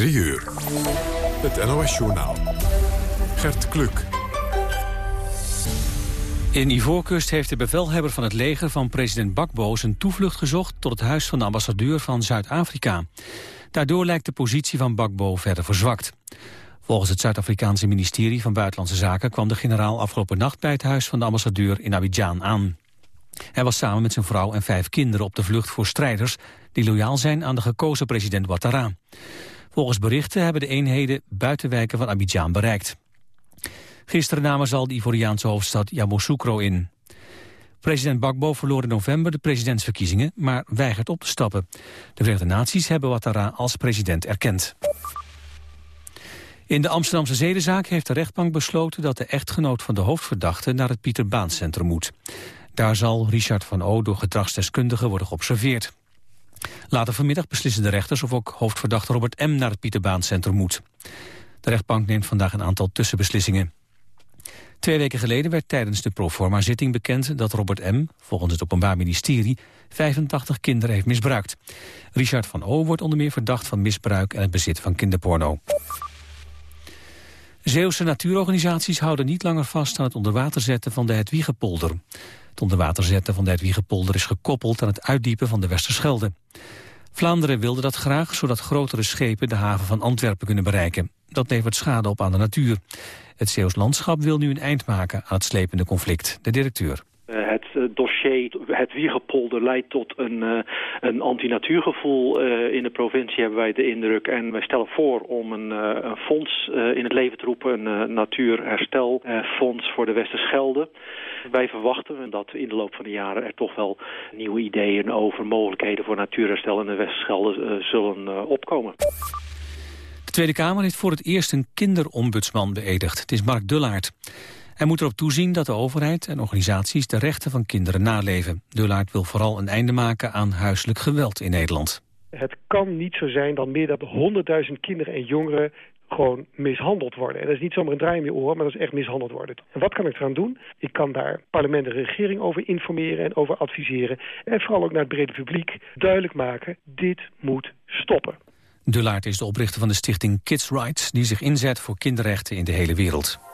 3 uur. Het NOS-journaal. Gert Kluk. In Ivoorkust heeft de bevelhebber van het leger van president Bakbo zijn toevlucht gezocht tot het huis van de ambassadeur van Zuid-Afrika. Daardoor lijkt de positie van Bakbo verder verzwakt. Volgens het Zuid-Afrikaanse ministerie van Buitenlandse Zaken kwam de generaal afgelopen nacht bij het huis van de ambassadeur in Abidjan aan. Hij was samen met zijn vrouw en vijf kinderen op de vlucht voor strijders die loyaal zijn aan de gekozen president Ouattara. Volgens berichten hebben de eenheden buitenwijken van Abidjan bereikt. Gisteren namen ze al de Ivoriaanse hoofdstad Yamoussoukro in. President Bakbo verloor in november de presidentsverkiezingen, maar weigert op te stappen. De Verenigde Naties hebben Ouattara als president erkend. In de Amsterdamse zedenzaak heeft de rechtbank besloten dat de echtgenoot van de hoofdverdachte naar het Pieter moet. Daar zal Richard van O door gedragsdeskundigen worden geobserveerd. Later vanmiddag beslissen de rechters of ook hoofdverdachte Robert M. naar het Pieter Baan Centrum moet. De rechtbank neemt vandaag een aantal tussenbeslissingen. Twee weken geleden werd tijdens de proforma-zitting bekend dat Robert M., volgens het Openbaar Ministerie, 85 kinderen heeft misbruikt. Richard van O. wordt onder meer verdacht van misbruik en het bezit van kinderporno. Zeeuwse natuurorganisaties houden niet langer vast aan het onderwater zetten van de Hedwiegepolder. Het onderwater zetten van de Hedwiegepolder is gekoppeld aan het uitdiepen van de Westerschelde. Vlaanderen wilde dat graag, zodat grotere schepen de haven van Antwerpen kunnen bereiken. Dat levert schade op aan de natuur. Het Zeeuws landschap wil nu een eind maken aan het slepende conflict. De directeur. Eh, het dossier, het Wiegepolder, leidt tot een, uh, een anti-natuurgevoel uh, in de provincie, hebben wij de indruk. En wij stellen voor om een, een fonds in het leven te roepen, een natuurherstelfonds voor de Westerschelde. Wij verwachten dat in de loop van de jaren er toch wel nieuwe ideeën over mogelijkheden voor natuurherstel in de Westerschelde zullen opkomen. De Tweede Kamer heeft voor het eerst een kinderombudsman beëdigd. Het is Mark Dullaert. Hij moet erop toezien dat de overheid en organisaties de rechten van kinderen naleven. Dullaert wil vooral een einde maken aan huiselijk geweld in Nederland. Het kan niet zo zijn dat meer dan 100.000 kinderen en jongeren gewoon mishandeld worden. En dat is niet zomaar een draai in je oren, maar dat is echt mishandeld worden. En wat kan ik eraan doen? Ik kan daar parlement en regering over informeren en over adviseren. En vooral ook naar het brede publiek duidelijk maken, dit moet stoppen. Dullaert is de oprichter van de stichting Kids Rights... die zich inzet voor kinderrechten in de hele wereld.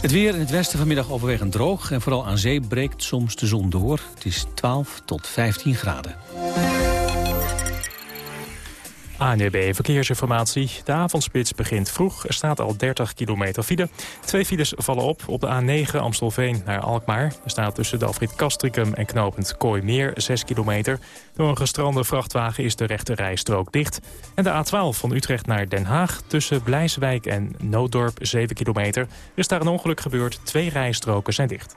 Het weer in het westen vanmiddag overwegend droog... en vooral aan zee breekt soms de zon door. Het is 12 tot 15 graden. ANDB Verkeersinformatie. De avondspits begint vroeg. Er staat al 30 kilometer file. Twee files vallen op op de A9 Amstelveen naar Alkmaar. Er staat tussen de Alfred Kastrikum en knooppunt Kooimeer 6 kilometer. Door een gestrande vrachtwagen is de rechte rijstrook dicht. En de A12 van Utrecht naar Den Haag tussen Blijswijk en Nooddorp 7 kilometer. Er is daar een ongeluk gebeurd. Twee rijstroken zijn dicht.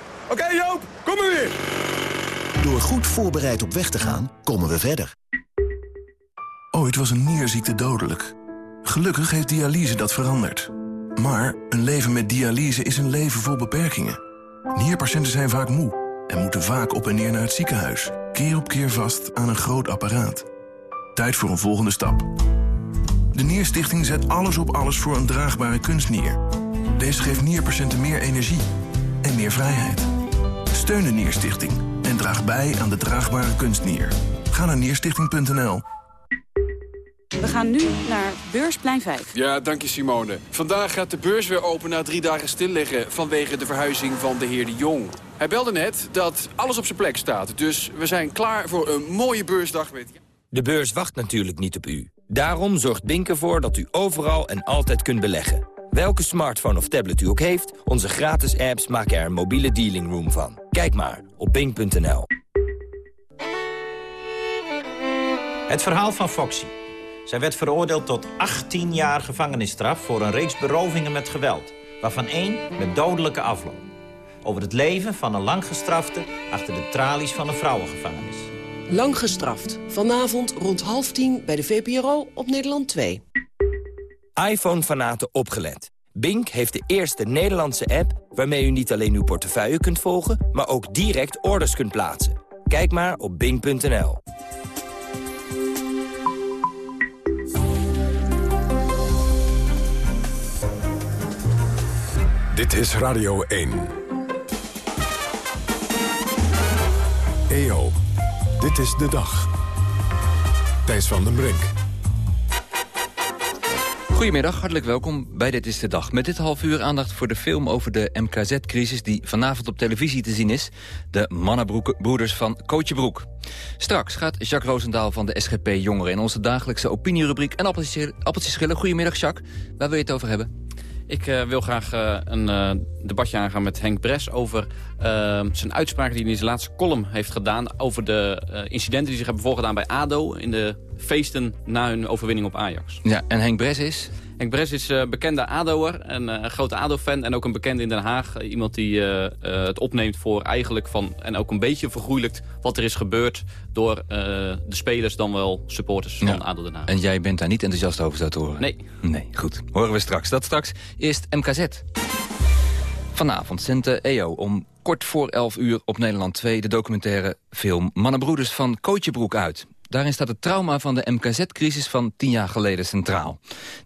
Oké okay, Joop, kom maar weer. Door goed voorbereid op weg te gaan, komen we verder. Ooit was een nierziekte dodelijk. Gelukkig heeft dialyse dat veranderd. Maar een leven met dialyse is een leven vol beperkingen. Nierpatiënten zijn vaak moe en moeten vaak op en neer naar het ziekenhuis. Keer op keer vast aan een groot apparaat. Tijd voor een volgende stap. De Nierstichting zet alles op alles voor een draagbare kunstnier. Deze geeft nierpatiënten meer energie en meer vrijheid. Steun de Nierstichting en draag bij aan de draagbare kunstnier. Ga naar nierstichting.nl. We gaan nu naar Beursplein 5. Ja, dank je Simone. Vandaag gaat de beurs weer open na drie dagen stilliggen... vanwege de verhuizing van de heer De Jong. Hij belde net dat alles op zijn plek staat. Dus we zijn klaar voor een mooie beursdag met... De beurs wacht natuurlijk niet op u. Daarom zorgt Bink ervoor dat u overal en altijd kunt beleggen. Welke smartphone of tablet u ook heeft, onze gratis apps maken er een mobiele dealing room van. Kijk maar op bing.nl. Het verhaal van Foxy. Zij werd veroordeeld tot 18 jaar gevangenisstraf voor een reeks berovingen met geweld. Waarvan één met dodelijke afloop. over het leven van een langgestrafte achter de tralies van een vrouwengevangenis. Lang gestraft. Vanavond rond half tien bij de VPRO op Nederland 2. iPhone-fanaten opgelet. Bink heeft de eerste Nederlandse app waarmee u niet alleen uw portefeuille kunt volgen... maar ook direct orders kunt plaatsen. Kijk maar op bink.nl. Dit is Radio 1. EO, dit is de dag. Thijs van den Brink. Goedemiddag, hartelijk welkom bij Dit is de Dag. Met dit half uur aandacht voor de film over de MKZ-crisis... die vanavond op televisie te zien is. De mannenbroeders van Broek. Straks gaat Jacques Roosendaal van de SGP Jongeren... in onze dagelijkse opinierubriek en appeltjes schillen. Goedemiddag, Jacques. Waar wil je het over hebben? Ik uh, wil graag uh, een uh, debatje aangaan met Henk Bres over zijn uitspraken die hij in zijn laatste column heeft gedaan over de incidenten die zich hebben voorgedaan bij ADO in de feesten na hun overwinning op Ajax. Ja, en Henk Bres is? Henk Bres is uh, bekende ADO'er, een uh, grote ADO-fan en ook een bekende in Den Haag. Uh, iemand die het opneemt voor eigenlijk van, en ook een beetje vergoeilijkt wat er is gebeurd door de spelers dan wel supporters van ADO Den Haag. En jij bent daar niet enthousiast over, zou te horen? Nee. Nee, goed. Horen we straks. Dat straks. Eerst MKZ. Vanavond zendt de EO om kort voor 11 uur op Nederland 2 de documentaire film Mannenbroeders van Kootjebroek uit. Daarin staat het trauma van de MKZ-crisis van tien jaar geleden centraal.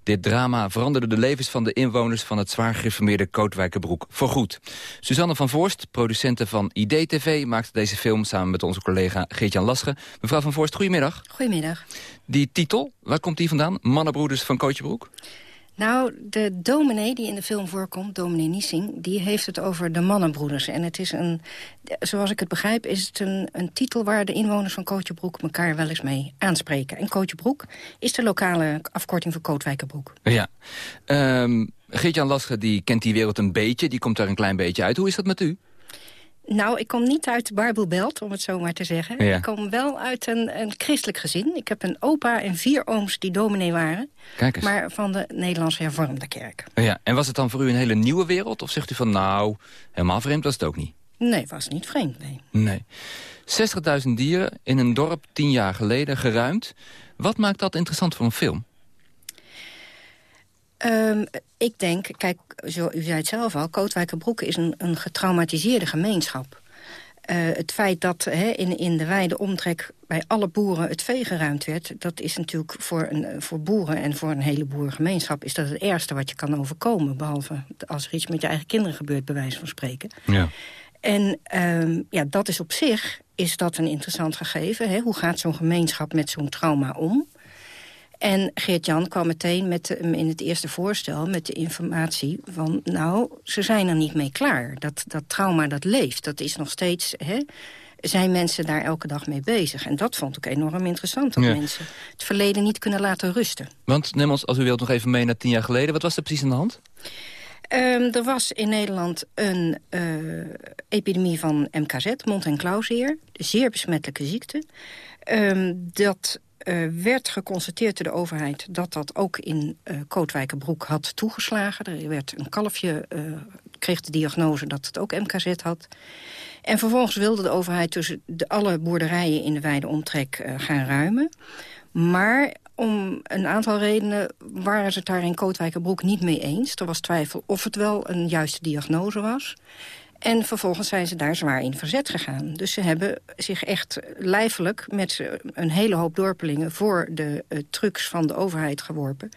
Dit drama veranderde de levens van de inwoners van het zwaar gereformeerde Kootwijkerbroek voorgoed. Suzanne van Voorst, producente van IDTV, maakte deze film samen met onze collega Geert-Jan Lasche. Mevrouw van Voorst, goedemiddag. Goedemiddag. Die titel, waar komt die vandaan? Mannenbroeders van Kootjebroek? Nou, de dominee die in de film voorkomt, dominee Niesing... die heeft het over de mannenbroeders. En het is een, zoals ik het begrijp, is het een, een titel... waar de inwoners van Kootjebroek elkaar wel eens mee aanspreken. En Kootjebroek is de lokale afkorting voor Kootwijkerbroek. Ja. Um, Geert-Jan die kent die wereld een beetje, die komt daar een klein beetje uit. Hoe is dat met u? Nou, ik kom niet uit de Barbelbelt, om het zo maar te zeggen. Ik kom wel uit een, een, christelijk gezin. Ik heb een opa en vier ooms die dominee waren. Kijk eens. Maar van de Nederlandse hervormde kerk. Ja, en was het dan voor u een hele nieuwe wereld? Of zegt u van, nou, helemaal vreemd was het ook niet? Nee, was niet vreemd, nee. Nee. 60.000 dieren in een dorp tien jaar geleden geruimd. Wat maakt dat interessant voor een film? Um, ik denk, kijk, zo, u zei het zelf al... Kootwijkerbroek is een, een getraumatiseerde gemeenschap. Uh, het feit dat he, in, in de wijde omtrek bij alle boeren het vee geruimd werd... dat is natuurlijk voor, een, voor boeren en voor een hele boerengemeenschap... is dat het ergste wat je kan overkomen. Behalve als er iets met je eigen kinderen gebeurt, bij wijze van spreken. Ja. En um, ja, dat is op zich is dat een interessant gegeven. Hè? Hoe gaat zo'n gemeenschap met zo'n trauma om? En Geert-Jan kwam meteen met in het eerste voorstel met de informatie van... nou, ze zijn er niet mee klaar. Dat, dat trauma dat leeft, dat is nog steeds... Hè, zijn mensen daar elke dag mee bezig. En dat vond ik enorm interessant, dat mensen het verleden niet kunnen laten rusten. Want, neem ons, als u wilt, nog even mee naar tien jaar geleden. Wat was er precies aan de hand? Um, er was in Nederland een uh, epidemie van MKZ, mond- en klauwzeer. Zeer besmettelijke ziekte. Um, dat uh, werd geconstateerd door de overheid dat dat ook in uh, Kootwijkerbroek had toegeslagen. Er werd een kalfje, uh, kreeg de diagnose dat het ook MKZ had. En vervolgens wilde de overheid tussen de, alle boerderijen in de wijde omtrek gaan ruimen. Maar om een aantal redenen waren ze het daar in Kootwijkerbroek niet mee eens. Er was twijfel of het wel een juiste diagnose was. En vervolgens zijn ze daar zwaar in verzet gegaan. Dus ze hebben zich echt lijfelijk met een hele hoop dorpelingen... voor de uh, trucks van de overheid geworpen.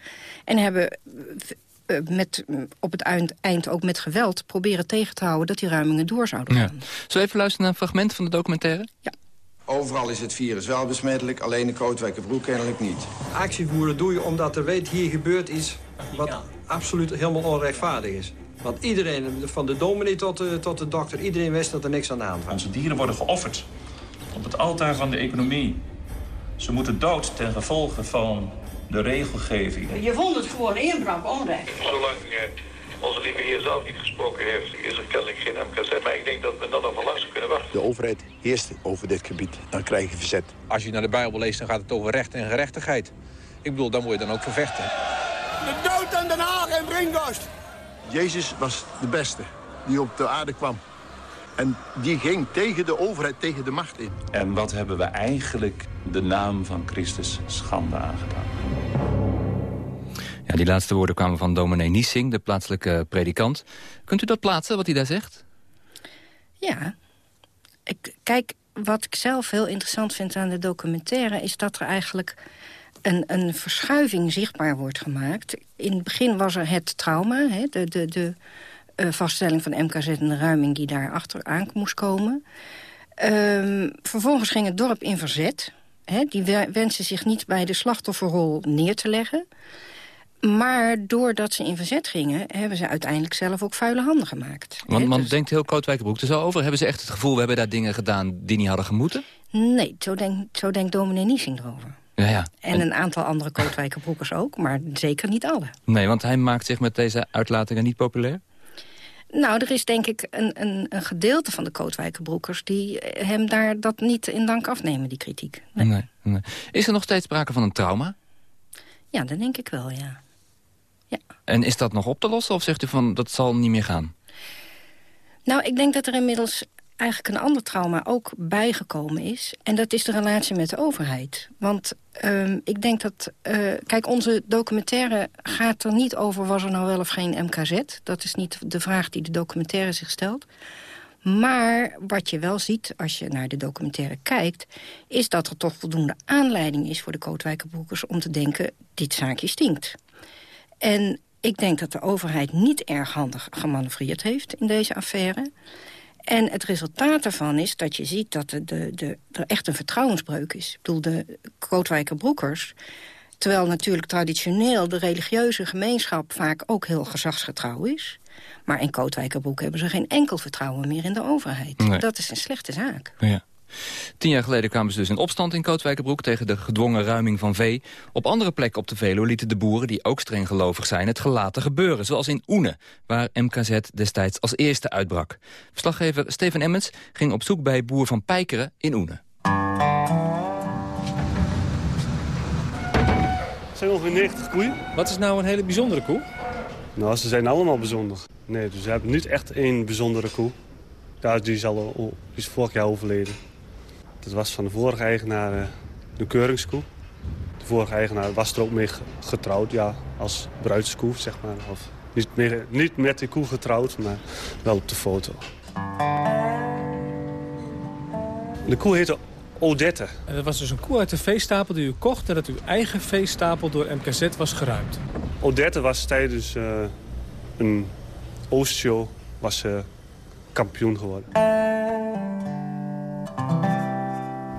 En hebben uh, met, op het eind, eind ook met geweld proberen tegen te houden... dat die ruimingen door zouden gaan. Ja. Zullen we even luisteren naar een fragment van de documentaire? Ja. Overal is het virus wel besmettelijk, alleen de Kootwijkerbroek kennelijk niet. Actie voeren doe je omdat er weet hier gebeurt iets wat absoluut helemaal onrechtvaardig is. Want iedereen, van de dominee tot de, tot de dokter, iedereen wist dat er niks aan de hand was. Onze dieren worden geofferd op het altaar van de economie. Ze moeten dood ten gevolge van de regelgeving. Je vond het gewoon inbraak onrecht. Zolang uh, onze lieve heer zelf niet gesproken heeft, is er kennelijk geen MKZ. Maar ik denk dat we dat nog wel lang kunnen wachten. De overheid heerst over dit gebied. Dan krijg je verzet. Als je naar de Bijbel leest, dan gaat het over recht en gerechtigheid. Ik bedoel, dan moet je dan ook vervechten. De dood aan Den Haag en Brinkhorst! Jezus was de beste die op de aarde kwam. En die ging tegen de overheid, tegen de macht in. En wat hebben we eigenlijk de naam van Christus schande aangedaan? Ja, die laatste woorden kwamen van dominee Niesing, de plaatselijke predikant. Kunt u dat plaatsen, wat hij daar zegt? Ja. Ik, kijk, wat ik zelf heel interessant vind aan de documentaire... is dat er eigenlijk een, een verschuiving zichtbaar wordt gemaakt. In het begin was er het trauma, hè, de, de, de uh, vaststelling van MKZ en de ruiming die daar achteraan moest komen. Um, vervolgens ging het dorp in verzet. Hè, die wensen zich niet bij de slachtofferrol neer te leggen. Maar doordat ze in verzet gingen, hebben ze uiteindelijk zelf ook vuile handen gemaakt. Want man dus... denkt heel Kootwijkerbroek er zo over. Hebben ze echt het gevoel, we hebben daar dingen gedaan die niet hadden gemoeten? Nee, zo denkt zo dominee Niesing erover. Ja, ja. En, een aantal andere Kootwijkerbroekers ook, maar zeker niet alle. Nee, want hij maakt zich met deze uitlatingen niet populair? Nou, er is denk ik een, een, een gedeelte van de Kootwijkerbroekers... die hem daar dat niet in dank afnemen, die kritiek. Nee. Nee, nee. Is er nog steeds sprake van een trauma? Ja, dat denk ik wel, ja. ja. En is dat nog op te lossen of zegt u van dat zal niet meer gaan? Nou, ik denk dat er inmiddels eigenlijk een ander trauma ook bijgekomen is. En dat is de relatie met de overheid. Want um, ik denk dat... Uh, kijk, onze documentaire gaat er niet over... was er nou wel of geen MKZ. Dat is niet de vraag die de documentaire zich stelt. Maar wat je wel ziet als je naar de documentaire kijkt... is dat er toch voldoende aanleiding is voor de Kootwijkerbroekers... om te denken, dit zaakje stinkt. En ik denk dat de overheid niet erg handig gemanoeuvreerd heeft in deze affaire. En het resultaat daarvan is dat je ziet dat de, de, de, er echt een vertrouwensbreuk is. Ik bedoel, de Kootwijkerbroekers... terwijl natuurlijk traditioneel de religieuze gemeenschap... vaak ook heel gezagsgetrouw is... Maar in Kootwijkerbroek hebben ze geen enkel vertrouwen meer in de overheid. Dat is een slechte zaak. Ja. Tien jaar geleden kwamen ze dus in opstand in Kootwijkerbroek... tegen de gedwongen ruiming van vee. Op andere plekken op de Veluwe lieten de boeren, die ook streng gelovig zijn... het gelaten gebeuren, zoals in Oene, waar MKZ destijds als eerste uitbrak. Verslaggever Steven Emmets ging op zoek bij boer van Pijkeren in Oene. Het zijn ongeveer 90 koeien. Wat is nou een hele bijzondere koe? Nou, ze zijn allemaal bijzonder. Nee, dus we hebben niet echt één bijzondere koe. Ja, die is, al, die is vorig jaar overleden. Dat was van de vorige eigenaar eh, de keuringskoe. De vorige eigenaar was er ook mee getrouwd, ja, als bruidskoe, zeg maar. Of niet, meer, niet met die koe getrouwd, maar wel op de foto. De koe heette Odette. En dat was dus een koe uit de veestapel die u kocht... en dat uw eigen veestapel door MKZ was geruimd. Odette was tijdens uh, een Oostshow was, uh, kampioen geworden.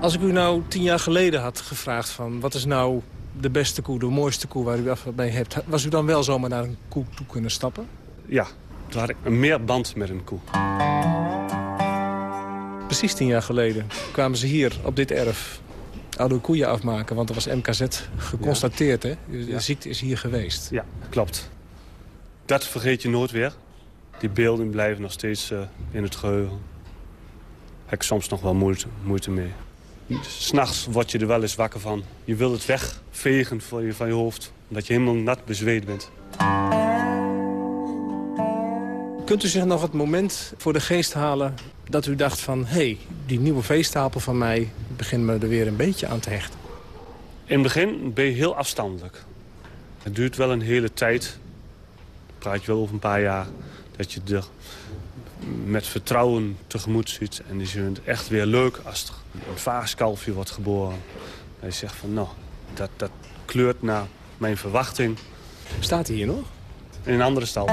Als ik u nou tien jaar geleden had gevraagd van... wat is nou de beste koe, de mooiste koe waar u af bij hebt... was u dan wel zomaar naar een koe toe kunnen stappen? Ja, toen had ik meer band met een koe. Precies tien jaar geleden kwamen ze hier op dit erf oude koeien afmaken. Want er was MKZ geconstateerd, hè? De ziekte is hier geweest. Ja, klopt. Dat vergeet je nooit weer. Die beelden blijven nog steeds uh, in het geheugen. Heb ik soms nog wel moeite, moeite mee. S'nachts word je er wel eens wakker van. Je wilt het wegvegen van je, van je hoofd. Omdat je helemaal nat bezweet bent. Kunt u zich nog het moment voor de geest halen dat u dacht van... hé, hey, die nieuwe veestapel van mij begint me er weer een beetje aan te hechten? In het begin ben je heel afstandelijk. Het duurt wel een hele tijd. Praat je wel over een paar jaar. Dat je er met vertrouwen tegemoet ziet. En je vindt het echt weer leuk als er een vaaskalfje wordt geboren. Je zegt van, nou, dat, dat kleurt naar mijn verwachting. Staat hij hier nog? In een andere stal.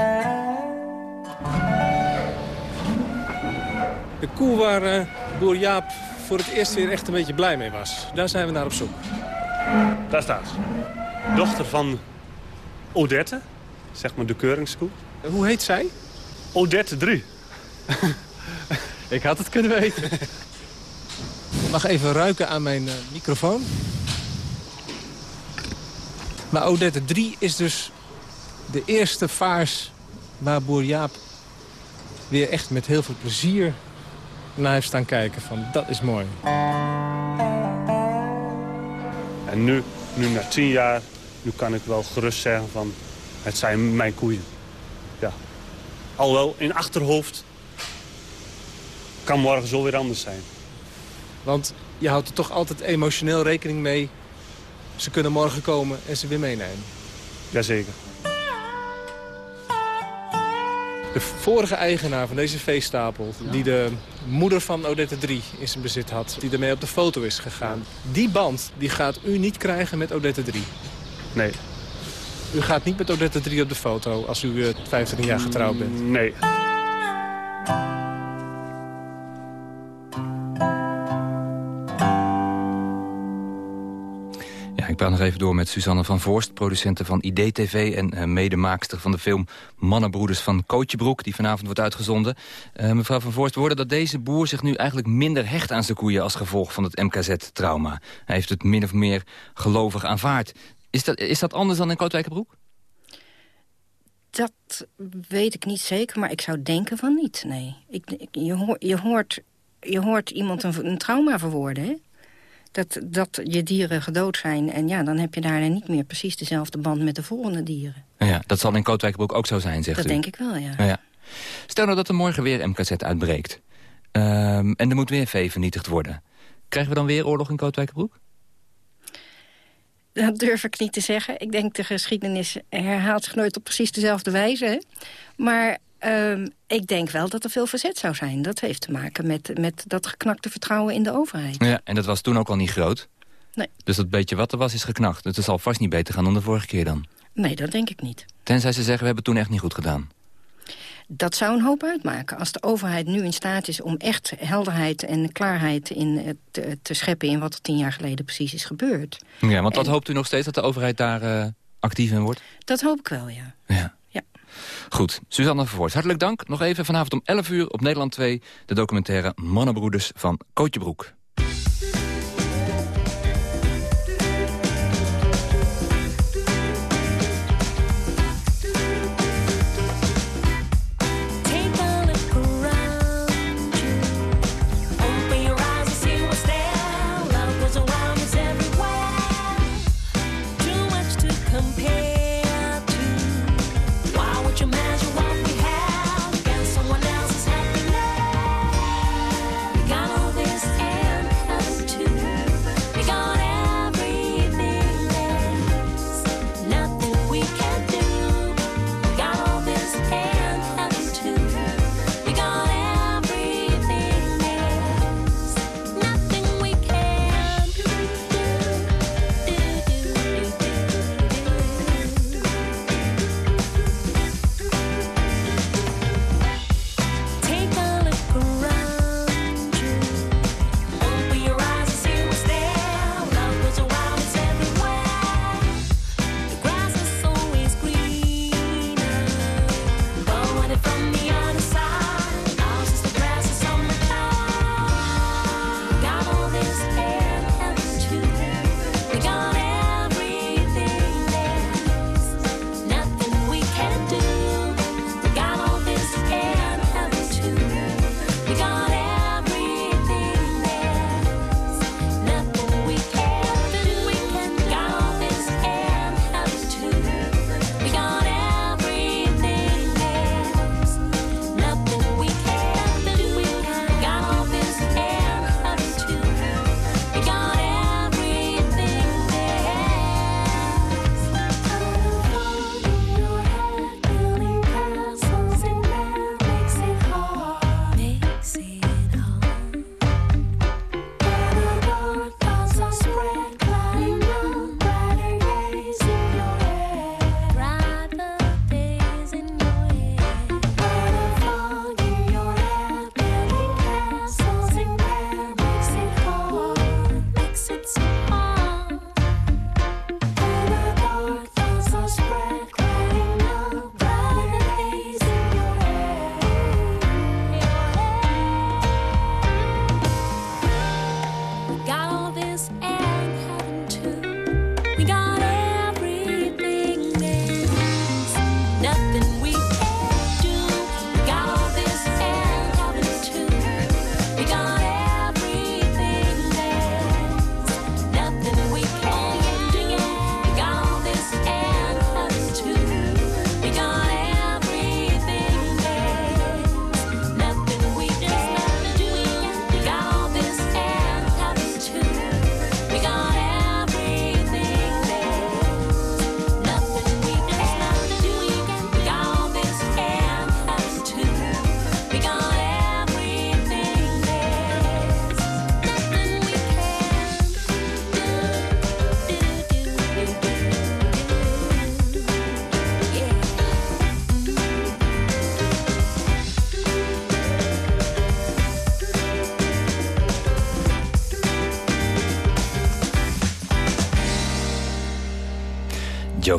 De koe waar uh, boer Jaap voor het eerst weer echt een beetje blij mee was. Daar zijn we naar op zoek. Daar staat ze. Dochter van Odette, zeg maar de keuringskoe. Hoe heet zij? Odette 3. Ik had het kunnen weten. Ik mag even ruiken aan mijn uh, microfoon. Maar Odette 3 is dus de eerste vaars waar boer Jaap weer echt met heel veel plezier naar heeft staan kijken. Van, dat is mooi. En nu, nu na tien jaar, nu kan ik wel gerust zeggen van... het zijn mijn koeien. Ja. Alhoewel in achterhoofd kan morgen zo weer anders zijn. Want je houdt er toch altijd emotioneel rekening mee. Ze kunnen morgen komen en ze weer meenemen. Jazeker. De vorige eigenaar van deze veestapel, die de moeder van Odette 3 in zijn bezit had... die ermee op de foto is gegaan. Die band die gaat u niet krijgen met Odette 3. Nee. U gaat niet met Odette 3 op de foto als u uh, 25 jaar getrouwd bent? Nee. Even door met Suzanne van Voorst, producenten van IDTV... en uh, medemaakster van de film Mannenbroeders van Kootjebroek... die vanavond wordt uitgezonden. Uh, mevrouw van Voorst, we hoorden dat deze boer zich nu eigenlijk minder hecht aan zijn koeien... als gevolg van het MKZ-trauma. Hij heeft het min of meer gelovig aanvaard. Is dat, is dat anders dan in Kootwijkerbroek? Dat weet ik niet zeker, maar ik zou denken van niet, nee. Ik, je, hoor, je, hoort, je hoort iemand een, een trauma verwoorden, hè? Dat, dat je dieren gedood zijn. En ja, dan heb je daarna niet meer precies dezelfde band met de volgende dieren. Ja, dat zal in Kootwijkbroek ook zo zijn, zegt dat u. Dat denk ik wel, ja. ja. Stel nou dat er morgen weer MKZ uitbreekt. Um, en er moet weer vee vernietigd worden. Krijgen we dan weer oorlog in Kootwijkbroek? Dat durf ik niet te zeggen. Ik denk de geschiedenis herhaalt zich nooit op precies dezelfde wijze. Maar um, ik denk wel dat er veel verzet zou zijn. Dat heeft te maken met, met dat geknakte vertrouwen in de overheid. Ja, en dat was toen ook al niet groot. Nee. Dus dat beetje wat er was is geknakt. Dus het zal vast niet beter gaan dan de vorige keer dan. Nee, dat denk ik niet. Tenzij ze zeggen, we hebben het toen echt niet goed gedaan. Dat zou een hoop uitmaken. Als de overheid nu in staat is om echt helderheid en klaarheid in, te, te scheppen... in wat er tien jaar geleden precies is gebeurd. Ja, want dat hoopt u nog steeds dat de overheid daar uh, actief in wordt? Dat hoop ik wel, ja. Ja. Goed, Suzanne Vervoort, hartelijk dank. Nog even vanavond om 11 uur op Nederland 2... de documentaire Mannenbroeders van Kootjebroek.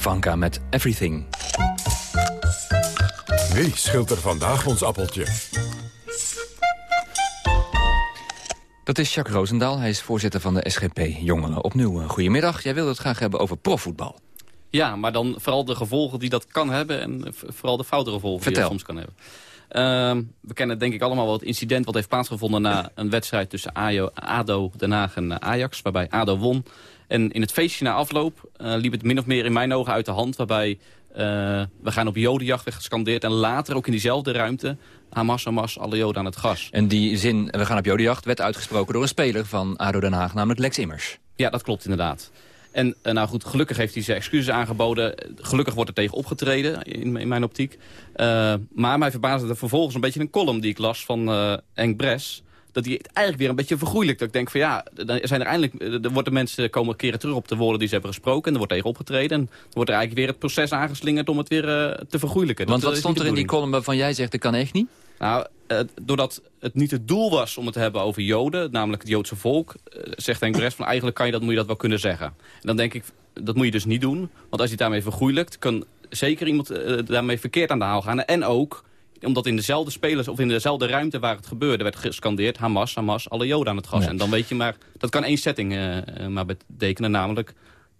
Met Everything. Wie schilt er vandaag ons appeltje? Dat is Jacques Roosendaal. Hij is voorzitter van de SGP Jongeren. Opnieuw, uh, goedemiddag. Jij wilde het graag hebben over profvoetbal. Ja, maar dan vooral de gevolgen die dat kan hebben... en vooral de foute gevolgen Vertel. die het soms kan hebben. Uh, we kennen denk ik allemaal wel het incident wat heeft plaatsgevonden... na een wedstrijd tussen ADO, ADO Den Haag en Ajax, waarbij ADO won. En in het feestje na afloop uh, liep het min of meer in mijn ogen uit de hand... waarbij uh, we gaan op jodenjacht werd gescandeerd... en later ook in diezelfde ruimte... Hamas, Hamas, alle joden aan het gas. En die zin, we gaan op jodenjacht, werd uitgesproken door een speler van ADO Den Haag... namelijk Lex Immers. Ja, dat klopt inderdaad. En uh, nou goed, gelukkig heeft hij zijn excuses aangeboden. Gelukkig wordt er tegen opgetreden, in, in mijn optiek. Uh, maar mij verbaasde er vervolgens een beetje een column die ik las van uh, Henk Bres dat hij het eigenlijk weer een beetje vergoeilijkt. Dat ik denk van ja, dan zijn er eindelijk, er worden mensen komen keren terug op de woorden die ze hebben gesproken. En er wordt tegen opgetreden. En dan wordt er eigenlijk weer het proces aangeslingerd om het weer uh, te vergoeilijken. Want dat, wat stond er in die column waarvan jij zegt, dat kan echt niet? Nou, uh, doordat het niet het doel was om het te hebben over Joden, namelijk het Joodse volk, uh, zegt Henk Bres van eigenlijk kan je dat, moet je dat wel kunnen zeggen. En dan denk ik, dat moet je dus niet doen. Want als je het daarmee vergoeilijkt, kan zeker iemand daarmee verkeerd aan de haal gaan. En ook omdat in dezelfde spelers of in dezelfde ruimte waar het gebeurde... werd gescandeerd Hamas, Hamas, alle Joden aan het gas. Ja. En dan weet je maar, dat kan één setting uh, maar betekenen. Namelijk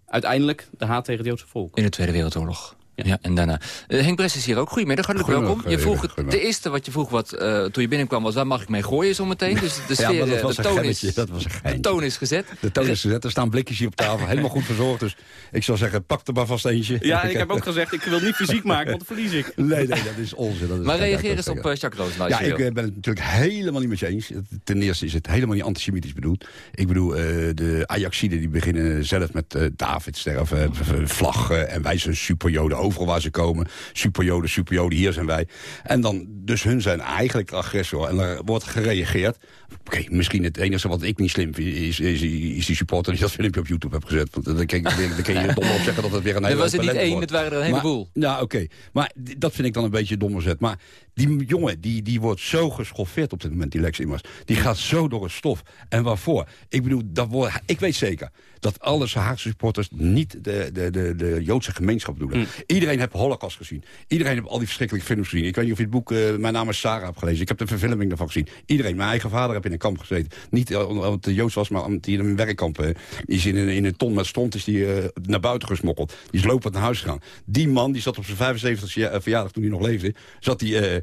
uiteindelijk de haat tegen het Joodse volk. In de Tweede Wereldoorlog. Ja. ja, en daarna. Uh, Henk Bres is hier ook. Goedemiddag, hartelijk welkom. Je vroeg het, de eerste wat je vroeg wat, uh, toen je binnenkwam was... waar mag ik mee gooien zometeen? Dus de, sfeer, ja, dat was de, toon een is, dat was een de toon is gezet. De toon is gezet. Er staan blikjes hier op tafel. Helemaal goed verzorgd. Dus ik zou zeggen, pak er maar vast eentje. Ja, ik heb ook gezegd, ik wil niet fysiek maken, want dan verlies ik. Nee, nee, dat is onzin. Dat is maar reageer eens op uh, Jacques Roos. Ja, ik ben het natuurlijk helemaal niet met je eens. Ten eerste is het helemaal niet antisemitisch bedoeld. Ik bedoel, de Ajaxiden die beginnen zelf met David sterven, vlaggen... en wij zijn superjoden overal waar ze komen. Superjoden, superjoden, hier zijn wij. En dan, dus hun zijn eigenlijk agressor. En er wordt gereageerd. Oké, okay, misschien het enige wat ik niet slim vind... Is, is, is die supporter die dat filmpje op YouTube heeft gezet. Want dan kan, dan kan je dom op zeggen dat het weer een hele Er was er niet één, het waren er een heleboel. Ja, oké. Okay. Maar dat vind ik dan een beetje domme zet. Maar die jongen, die, die wordt zo geschoffeerd op dit moment, die Lex Immers. Die gaat zo door het stof. En waarvoor? Ik bedoel, dat wordt, ik weet zeker dat alle Haagse supporters niet de, de, de, de Joodse gemeenschap doen. Mm. Iedereen heeft Holocaust gezien. Iedereen heeft al die verschrikkelijke films gezien. Ik weet niet of je het boek uh, Mijn naam is Sarah hebt gelezen. Ik heb de verfilming daarvan gezien. Iedereen. Mijn eigen vader heb in een kamp gezeten. Niet omdat het Joods was, maar omdat hij in een werkkamp... Uh, die is in een, in een ton met stront is die, uh, naar buiten gesmokkeld. Die is lopend naar huis gegaan. Die man, die zat op zijn 75 verjaardag toen hij nog leefde... zat hij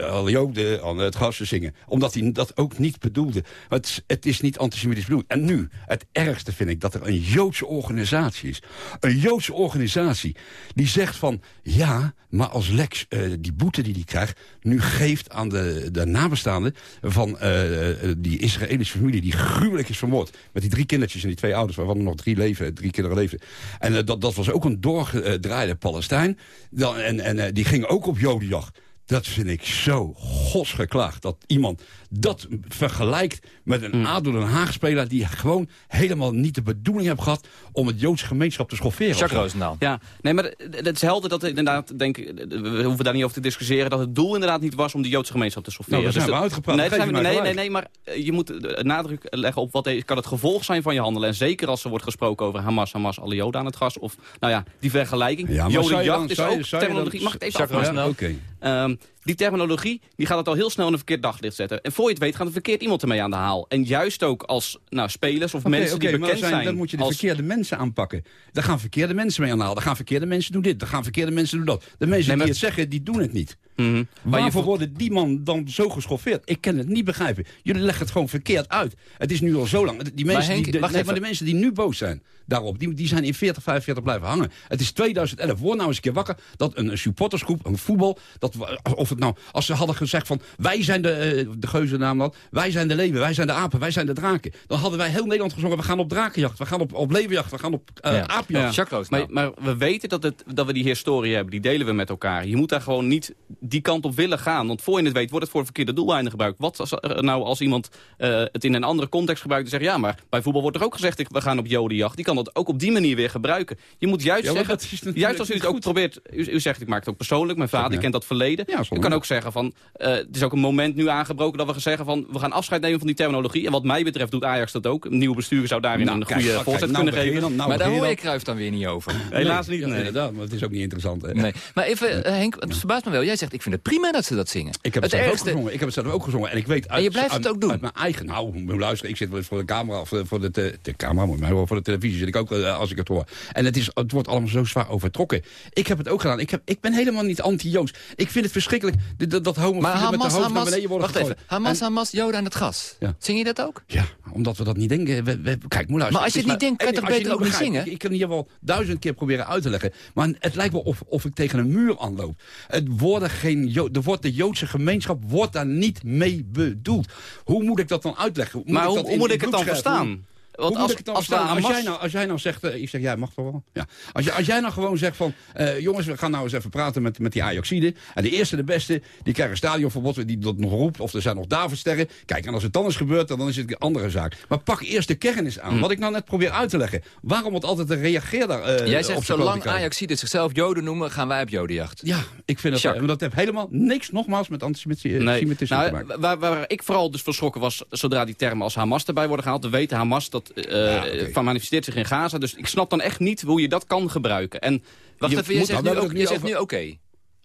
alle Joden aan het gas te zingen. Omdat hij dat ook niet bedoelde. Het, het is niet antisemitisch bedoeld. En nu, het ergste vind ik dat er een Joodse organisatie is. Een Joodse organisatie die zegt van... ja, maar als Lex uh, die boete die hij krijgt... nu geeft aan de, de nabestaanden van uh, die Israëlische familie... die gruwelijk is vermoord. Met die drie kindertjes en die twee ouders... waarvan er nog drie, leven, drie kinderen leven. En dat, dat was ook een doorgedraaide Palestijn. Dan, en en die ging ook op jodenjacht. Dat vind ik zo godsgeklaagd. Dat iemand dat vergelijkt met een mm. ADO Den Haag-speler... die gewoon helemaal niet de bedoeling heeft gehad... om het Joodse gemeenschap te schofferen. Jacques Roosendaal. Ja, nee, maar het is helder dat inderdaad, denk ik... we hoeven daar niet over te discussiëren... dat het doel inderdaad niet was om de Joodse gemeenschap te schofferen. Nou, zijn dus we uitgepraat. Nee, zijn we, nee, nee, nee, maar je moet nadruk leggen op wat kan het gevolg zijn van je handelen. En zeker als er wordt gesproken over Hamas, Hamas, alle Joden aan het gas. Of, nou ja, die vergelijking. Ja, Jodenjacht is ook terminologie. Mag ik het even? Ja, okay. Um, die terminologie die gaat het al heel snel in een verkeerd daglicht zetten. En voor je het weet gaat er verkeerd iemand ermee aan de haal. En juist ook als nou, spelers of okay, mensen okay, die bekend zijn, zijn. Dan moet je de als... verkeerde mensen aanpakken. Daar gaan verkeerde mensen mee aan de haal. Daar gaan verkeerde mensen doen dit. Daar gaan verkeerde mensen doen dat. De mensen nee, maar... die het zeggen, die doen het niet. Mm -hmm. Waarvoor worden die man dan zo geschoffeerd? Ik kan het niet begrijpen. Jullie leggen het gewoon verkeerd uit. Het is nu al zo lang. Die mensen, Henk, die, de, nee, maar de mensen die nu boos zijn daarop, die, die zijn in 40, 45 blijven hangen. Het is 2011. Word nou eens een keer wakker dat een, een supportersgroep, een voetbal, dat, of het nou, als ze hadden gezegd van wij zijn de, uh, de geuzennaam dat, wij zijn de leeuwen, wij zijn de apen, wij zijn de draken. Dan hadden wij heel Nederland gezongen, we gaan op drakenjacht, we gaan op, op leeuwenjacht, we gaan op uh, ja. aapjacht. Ja. nou. Maar, maar, we weten dat, het, dat we die historie hebben, die delen we met elkaar. Je moet daar gewoon niet die kant op willen gaan. Want voor je het weet wordt het voor verkeerde doeleinden gebruikt. Wat als, nou als iemand uh, het in een andere context gebruikt en zegt... ja, maar bij voetbal wordt er ook gezegd, we gaan op jodenjacht. Die kan dat ook op die manier weer gebruiken. Je moet juist ja, zeggen, juist als u het ook probeert... U, u, zegt, ik maak het ook persoonlijk, mijn vader ja. kent dat verleden. Ja, Ik kan ook zeggen van, eh, het is ook een moment nu aangebroken dat we gaan zeggen van, we gaan afscheid nemen van die terminologie. En wat mij betreft doet Ajax dat ook. Een nieuwe bestuur zou daarin Nou, een kijk, goede kijk, voorzet nou kunnen je geven. dan, nou maar daar je hoor je Cruijff dan weer niet over. Helaas niet, nee. inderdaad, maar het is ook niet interessant. hè. Nee. Maar even, eh, Henk, het verbaast me wel. Jij zegt, ik vind het prima dat ze dat zingen. Ik heb het, zelf ergste- ook gezongen. Ik heb het zelf ook gezongen. En ik weet uit, En je blijft uit, het ook doen? Uit mijn eigen... Nou, je luisteren. Ik zit wel eens voor de camera of eh, voor de, te- de camera, je horen, voor de televisie zit ik ook eh, als ik het hoor. En het, is, het wordt allemaal zo zwaar overtrokken. Ik heb het ook gedaan. Ik, heb, ik ben helemaal niet anti-Joods. Ik vind het verschrikkelijk dat, dat, dat homofielen Maar met de Hamas, hoofd naar Hamas, beneden worden wacht even. Hamas, En- Hamas, Joden aan het gas. Ja. Zing je dat ook? Ja, omdat we dat niet denken. We, we- kijk, moet luisteren. Maar als je het niet denkt, kan je toch beter ook niet zingen? Ik, ik kan hier wel duizend keer proberen uit te leggen. Maar het lijkt wel of, of ik tegen een muur aanloop. Het worden geen Jo- er wordt de Joodse gemeenschap wordt daar niet mee bedoeld. Hoe moet ik dat dan uitleggen? Moet Maar ik hoe, dat hoe moet ik het dan verstaan? Want als, ik het als, Hamas- jij nou, als jij nou zegt, ik zeg, jij mag toch wel? Ja. Als, je, als jij nou gewoon zegt van, eh, jongens, we gaan nou eens even praten met, met die Ajaxiden. En de eerste, de beste, die krijgen een stadionverbod, die dat nog roept. Of er zijn nog Davidsterren. Kijk, en als het dan is gebeurd, dan is het een andere zaak. Maar pak eerst de kern eens aan. Hm. Wat ik nou net probeer uit te leggen. Waarom wordt altijd een reageer daar eh, Jij zegt, zolang klote Ajax zichzelf Joden noemen, gaan wij op Jodenjacht. Ja, ik vind dat, dat heeft helemaal niks, nogmaals, met antisemitisme Nee. te Nou, maken. waar, waar ik vooral dus verschrokken was, zodra die termen als Hamas erbij worden gehaald. We weten Hamas, dat eh, van manifesteert zich in Gaza. Dus ik snap dan echt niet hoe je dat kan gebruiken. En Wacht je even, jij moet- zegt we nu, ook, jij nu zegt nu oké.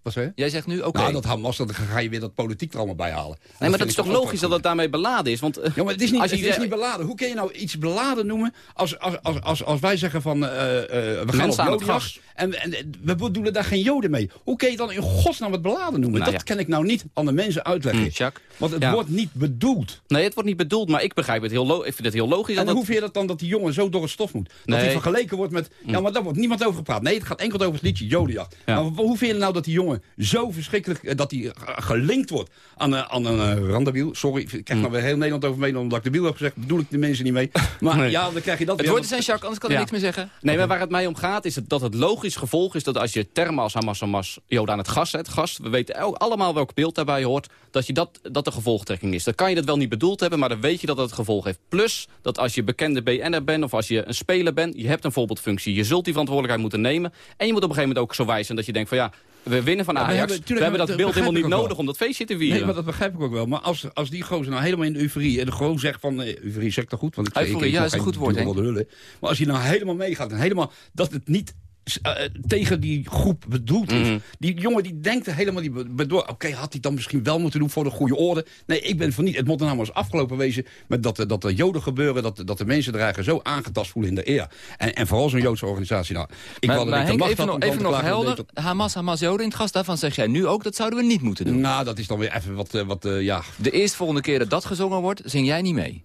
Wat zei je? Jij zegt nu oké. Nou, dat Hamas, dan ga je weer dat politiek er allemaal bij halen. En Nee, maar dat is toch logisch dat het daarmee beladen is? Want, eh, Ja, maar het is niet, als je het is niet beladen. Hoe kun je nou iets beladen noemen als, als, als, als, als wij zeggen van... eh, eh, we gaan Mensen op aan het jodenjacht gas. En, en we bedoelen daar geen joden mee. Hoe kun je dan in godsnaam het beladen noemen? Nou dat ja. kan ik nou niet aan de mensen uitleggen. Hm. Want het Ja. wordt niet bedoeld. Nee, het wordt niet bedoeld, maar ik begrijp het heel, ik vind het heel logisch. En dat hoe vind je dat dan dat die jongen zo door het stof moet? Dat Nee. hij vergeleken wordt met... Ja, maar daar wordt niemand over gepraat. Nee, het gaat enkel over het liedje Jodenjacht. Ja. Maar hoe vind je nou dat die jongen zo verschrikkelijk... eh, dat hij eh, gelinkt wordt aan, een- aan een randewiel? Sorry, ik krijg nou weer heel Nederland over mee... omdat ik de wiel heb gezegd, bedoel ik de mensen niet mee. Maar Nee. ja, dan krijg je dat Het is aan Jacques, anders kan ik niks meer zeggen. Nee, maar waar het mij om gaat is dat het logisch gevolg is... dat als je termen als Hamas, Hamas, Joden aan het gas zet... gas, we weten allemaal welk beeld daarbij hoort... dat je dat, dat de gevolgtrekking is. Dan kan je dat wel niet bedoeld hebben, maar dan weet je dat het gevolg heeft. Plus, dat als je bekende BN'er bent of als je een speler bent... je hebt een voorbeeldfunctie, je zult die verantwoordelijkheid moeten nemen... en je moet op een gegeven moment ook zo wijs zijn dat je denkt van... ja, we winnen van Ja, we Ajax, hebben- we hebben dat dat beeld helemaal niet nodig wel. om dat feestje te vieren. Nee, maar dat begrijp ik ook wel. Maar als, als die gozer nou helemaal in de euforie... en gewoon zegt van... eh, euforie zeg ik toch goed? Want ik, Euforie, ik, ik ja, is een goed woord. Maar als hij nou helemaal meegaat en helemaal... dat het niet eh, tegen die groep bedoeld is. Mhm. Die jongen die denkt er helemaal niet. Oké, had hij dan misschien wel moeten doen voor de goede orde? Nee, ik ben voor niet. Het moet er nou maar eens afgelopen wezen met dat, eh, dat de joden gebeuren... Dat, dat de mensen er eigenlijk zo aangetast voelen in de eer. En, en vooral zo'n Joodse organisatie. Nou, ik maar wilde maar Henk, even, nog, even nog helder. dat Hamas, Hamas, Joden in het gas. Daarvan zeg jij nu ook, dat zouden we niet moeten doen. Nou, dat is dan weer even wat... eh, wat eh, ja, De eerste volgende keer dat dat gezongen wordt, zing jij niet mee.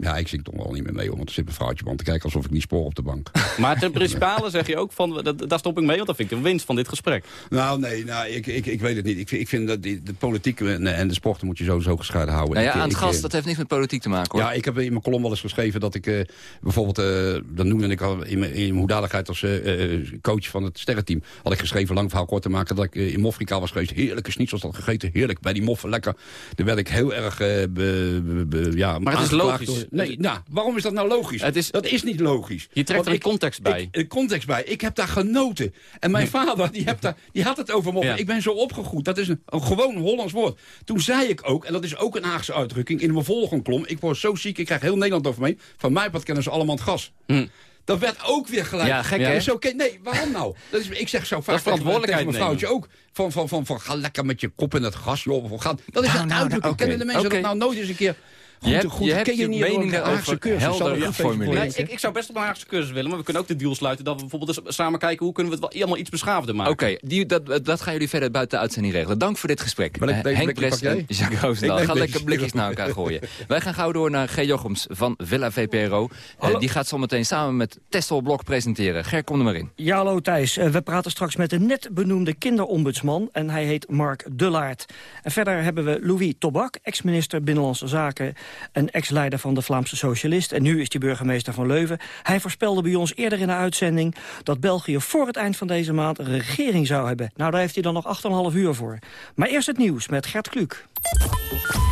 Ja, ik zing toch wel niet meer mee, hoor, want er zit een vrouwtje aan te kijken... alsof ik niet spoor op de bank. Maar ten principale zeg je ook van, dat, daar stop ik mee, want dat vind ik een winst van dit gesprek. Nou, nee, nou, ik, ik, ik weet het niet. Ik, vind- ik vind dat die, de politiek en, en de sporten moet je sowieso gescheiden houden. Nou ja, Ik- aan het ik, gas, eh, dat heeft niks met politiek te maken hoor. Ja, ik heb in mijn column wel eens geschreven dat ik eh, bijvoorbeeld, eh dat noemde ik al in mijn, in mijn hoedanigheid als eh, eh, coach van het sterrenteam, had ik geschreven, lang verhaal kort te maken, dat ik eh, in Mofrika was geweest. Heerlijke schnitzels had gegeten, heerlijk, bij die moffen, lekker. Daar werd ik heel erg, eh, be- be- be- ja, Maar het is logisch. door- nee, nou, waarom is dat nou logisch? Het is- dat is niet logisch. Je trekt er een context bij. Ik, een context bij. Ik heb daar genoten. En mijn vader, die, hebt daar, die had het over. Ja. Ik ben zo opgegroeid. Dat is een, een gewoon Hollands woord. Toen zei ik ook, en dat is ook een Haagse uitdrukking... in mijn volgende klom, ik word zo ziek, ik krijg heel Nederland over me heen. Van mij wat kennen ze allemaal het gas. Hm. Dat werd ook weer gelijk. Ja, gek, Ja, hè? is oké. Nee, waarom nou? Dat is, ik zeg zo vaak tegen mijn vrouwtje ook. Van, van, van, van, ga lekker met je kop in het gas, joh. Of Ga, dat is Nou, een nou, uitdrukking. nou. Kennen de mensen dat nou nooit eens een keer... Goed, Je hebt- goed, je hebt ken je niet meningen door een Haagse over cursus. Zal helder. Nee, ik, ik zou best op een Haagse cursus willen, maar we kunnen ook de deal sluiten... dat we bijvoorbeeld eens samen kijken hoe kunnen we het wel allemaal iets beschaafder maken. Oké, die- dat, dat gaan jullie verder buiten de uitzending regelen. Dank voor dit gesprek. Maar ik- deze Henk en? Jacques Roosendaal. Ga lekker blikjes naar elkaar gooien. Wij gaan gauw door naar G. Jochems van Villa VPRO. Eh, die gaat zometeen samen met Tessel Blok presenteren. Ger, kom er maar in. Ja, hallo Thijs. Eh, We praten straks met de net benoemde kinderombudsman. En hij heet Mark Dullaert. En verder hebben we Louis Tobak, ex-minister Binnenlandse Zaken... en ex-leider van de Vlaamse Socialist. En nu is hij burgemeester van Leuven. Hij voorspelde bij ons eerder in de uitzending... dat België voor het eind van deze maand een regering zou hebben. Nou, daar heeft hij dan nog 8,5 uur voor. Maar eerst het nieuws met Gert Kluk.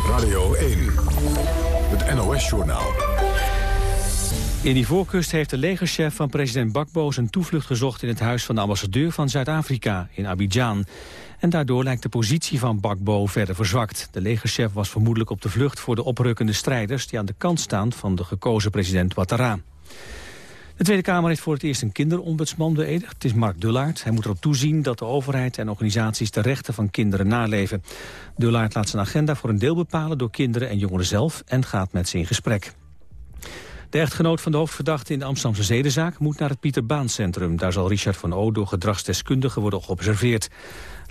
Radio 1, het NOS-journaal. In die voorkust heeft de legerchef van president Bakbo zijn toevlucht gezocht in het huis van de ambassadeur van Zuid-Afrika in Abidjan. En daardoor lijkt de positie van Bakbo verder verzwakt. De legerchef was vermoedelijk op de vlucht voor de oprukkende strijders die aan de kant staan van de gekozen president Ouattara. De Tweede Kamer heeft voor het eerst een kinderombudsman beëdigd. Het is Mark Dullaert. Hij moet erop toezien dat de overheid en organisaties de rechten van kinderen naleven. Dullaert laat zijn agenda voor een deel bepalen door kinderen en jongeren zelf en gaat met ze in gesprek. De echtgenoot van de hoofdverdachte in de Amsterdamse zedenzaak moet naar het Pieter Baan Centrum. Daar zal Richard van O door gedragsdeskundigen worden geobserveerd.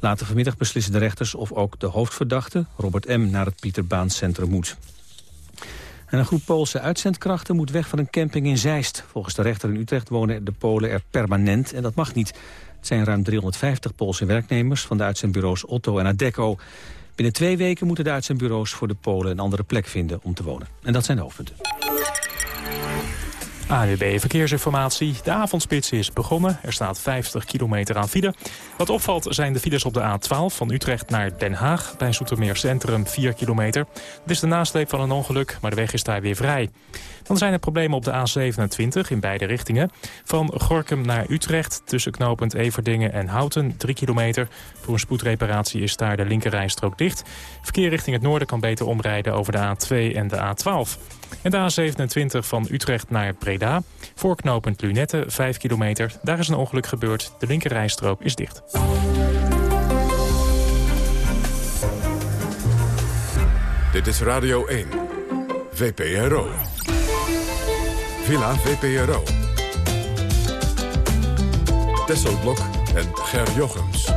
Later vanmiddag beslissen de rechters of ook de hoofdverdachte, Robert M., naar het Pieter Baan Centrum moet. En een groep Poolse uitzendkrachten moet weg van een camping in Zeist. Volgens de rechter in Utrecht wonen de Polen er permanent en dat mag niet. Het zijn ruim 350 Poolse werknemers van de uitzendbureaus Otto en Adecco. Binnen twee weken moeten de uitzendbureaus voor de Polen een andere plek vinden om te wonen. En dat zijn de hoofdpunten. ANUB Verkeersinformatie. De avondspits is begonnen. Er staat 50 kilometer aan file. Wat opvalt zijn de files op de A12 van Utrecht naar Den Haag. Bij Zoetermeer Centrum 4 kilometer. Het is de nasleep van een ongeluk, maar de weg is daar weer vrij. Dan zijn er problemen op de A27 in beide richtingen. Van Gorkum naar Utrecht tussen knooppunt Everdingen en Houten 3 kilometer. Voor een spoedreparatie is daar de linkerrijstrook dicht. Verkeer richting het noorden kan beter omrijden over de A2 en de A12. En de A27 van Utrecht naar Breda. Voor knooppunt Lunette 5 kilometer. Daar is een ongeluk gebeurd. De linkerrijstrook is dicht. Dit is Radio 1. VPRO. Villa VPRO. Tesselblok en Ger Jochems.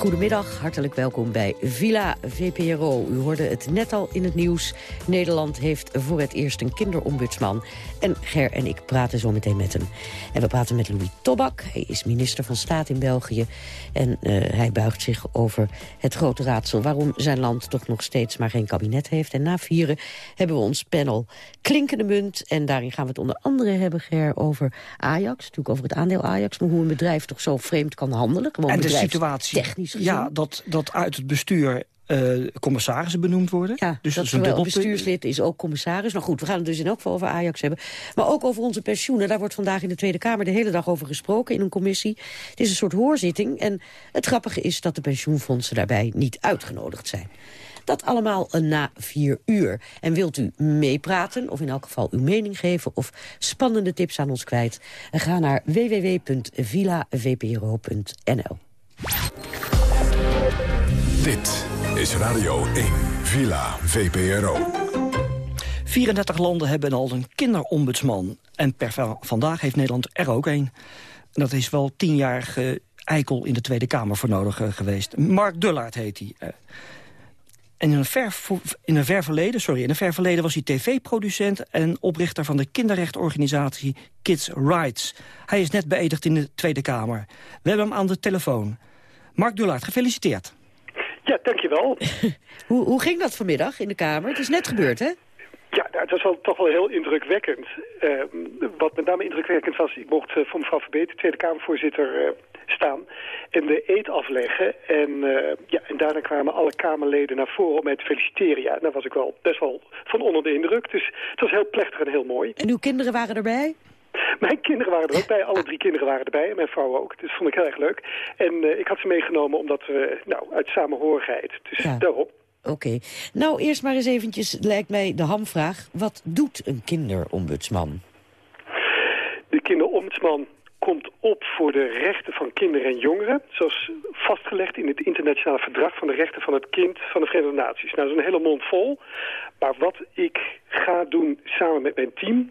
Goedemiddag, hartelijk welkom bij Villa VPRO. U hoorde het net al in het nieuws. Nederland heeft voor het eerst een kinderombudsman. En Ger en ik praten zo meteen met hem. En we praten met Louis Tobak. Hij is minister van Staat in België. En uh, hij buigt zich over het grote raadsel... waarom zijn land toch nog steeds maar geen kabinet heeft. En na vieren hebben we ons panel Klinkende Munt. En daarin gaan we het onder andere hebben, Ger, over Ajax. Natuurlijk over het aandeel Ajax. Maar hoe een bedrijf toch zo vreemd kan handelen. Gewoon en de situatie, technisch gezien. Ja, dat, dat uit het bestuur uh, commissarissen benoemd worden. Ja, dus dat is een bestuurslid is ook commissaris. Nou goed, we gaan het dus in elk geval over Ajax hebben. Maar ook over onze pensioenen. Daar wordt vandaag in de Tweede Kamer de hele dag over gesproken in een commissie. Het is een soort hoorzitting. En het grappige is dat de pensioenfondsen daarbij niet uitgenodigd zijn. Dat allemaal na vier uur. En wilt u meepraten, of in elk geval uw mening geven... of spannende tips aan ons kwijt? Ga naar www.villavpro.nl. Dit is Radio 1, Villa VPRO. 34 landen hebben al een kinderombudsman. En per vandaag heeft Nederland er ook een. Dat is wel tienjarige eikel in de Tweede Kamer voor nodig eh, geweest. Mark Dullaert heet hij. Eh, en in een, ver, in een ver verleden, sorry, in een ver verleden was hij tv-producent... en oprichter van de kinderrechtenorganisatie Kids Rights. Hij is net beëdigd in de Tweede Kamer. We hebben hem aan de telefoon. Mark Dullaert, gefeliciteerd. Ja, dankjewel. hoe, hoe ging dat vanmiddag in de Kamer? Het is net gebeurd, hè? Ja, nou, het was wel, toch wel heel indrukwekkend. Uh, wat met name indrukwekkend was, ik mocht uh, voor mevrouw Verbeet, Tweede Kamervoorzitter, uh, staan en de eet afleggen. En, ja, en daarna kwamen alle Kamerleden naar voren om mij te feliciteren. Ja, daar was ik wel best wel van onder de indruk. Dus het was heel plechtig en heel mooi. En uw kinderen waren erbij? Mijn kinderen waren er ook bij. Alle drie kinderen waren erbij. En mijn vrouw ook. Dus dat vond ik heel erg leuk. En uh, ik had ze meegenomen omdat we, nou, uit samenhorigheid. Dus ja. daarop. Oké. Nou, eerst maar eens eventjes, lijkt mij de hamvraag. Wat doet een kinderombudsman? De kinderombudsman komt op voor de rechten van kinderen en jongeren... zoals vastgelegd in het internationale verdrag van de rechten van het kind van de Verenigde Naties. Nou, dat is een hele mond vol. Maar wat ik ga doen samen met mijn team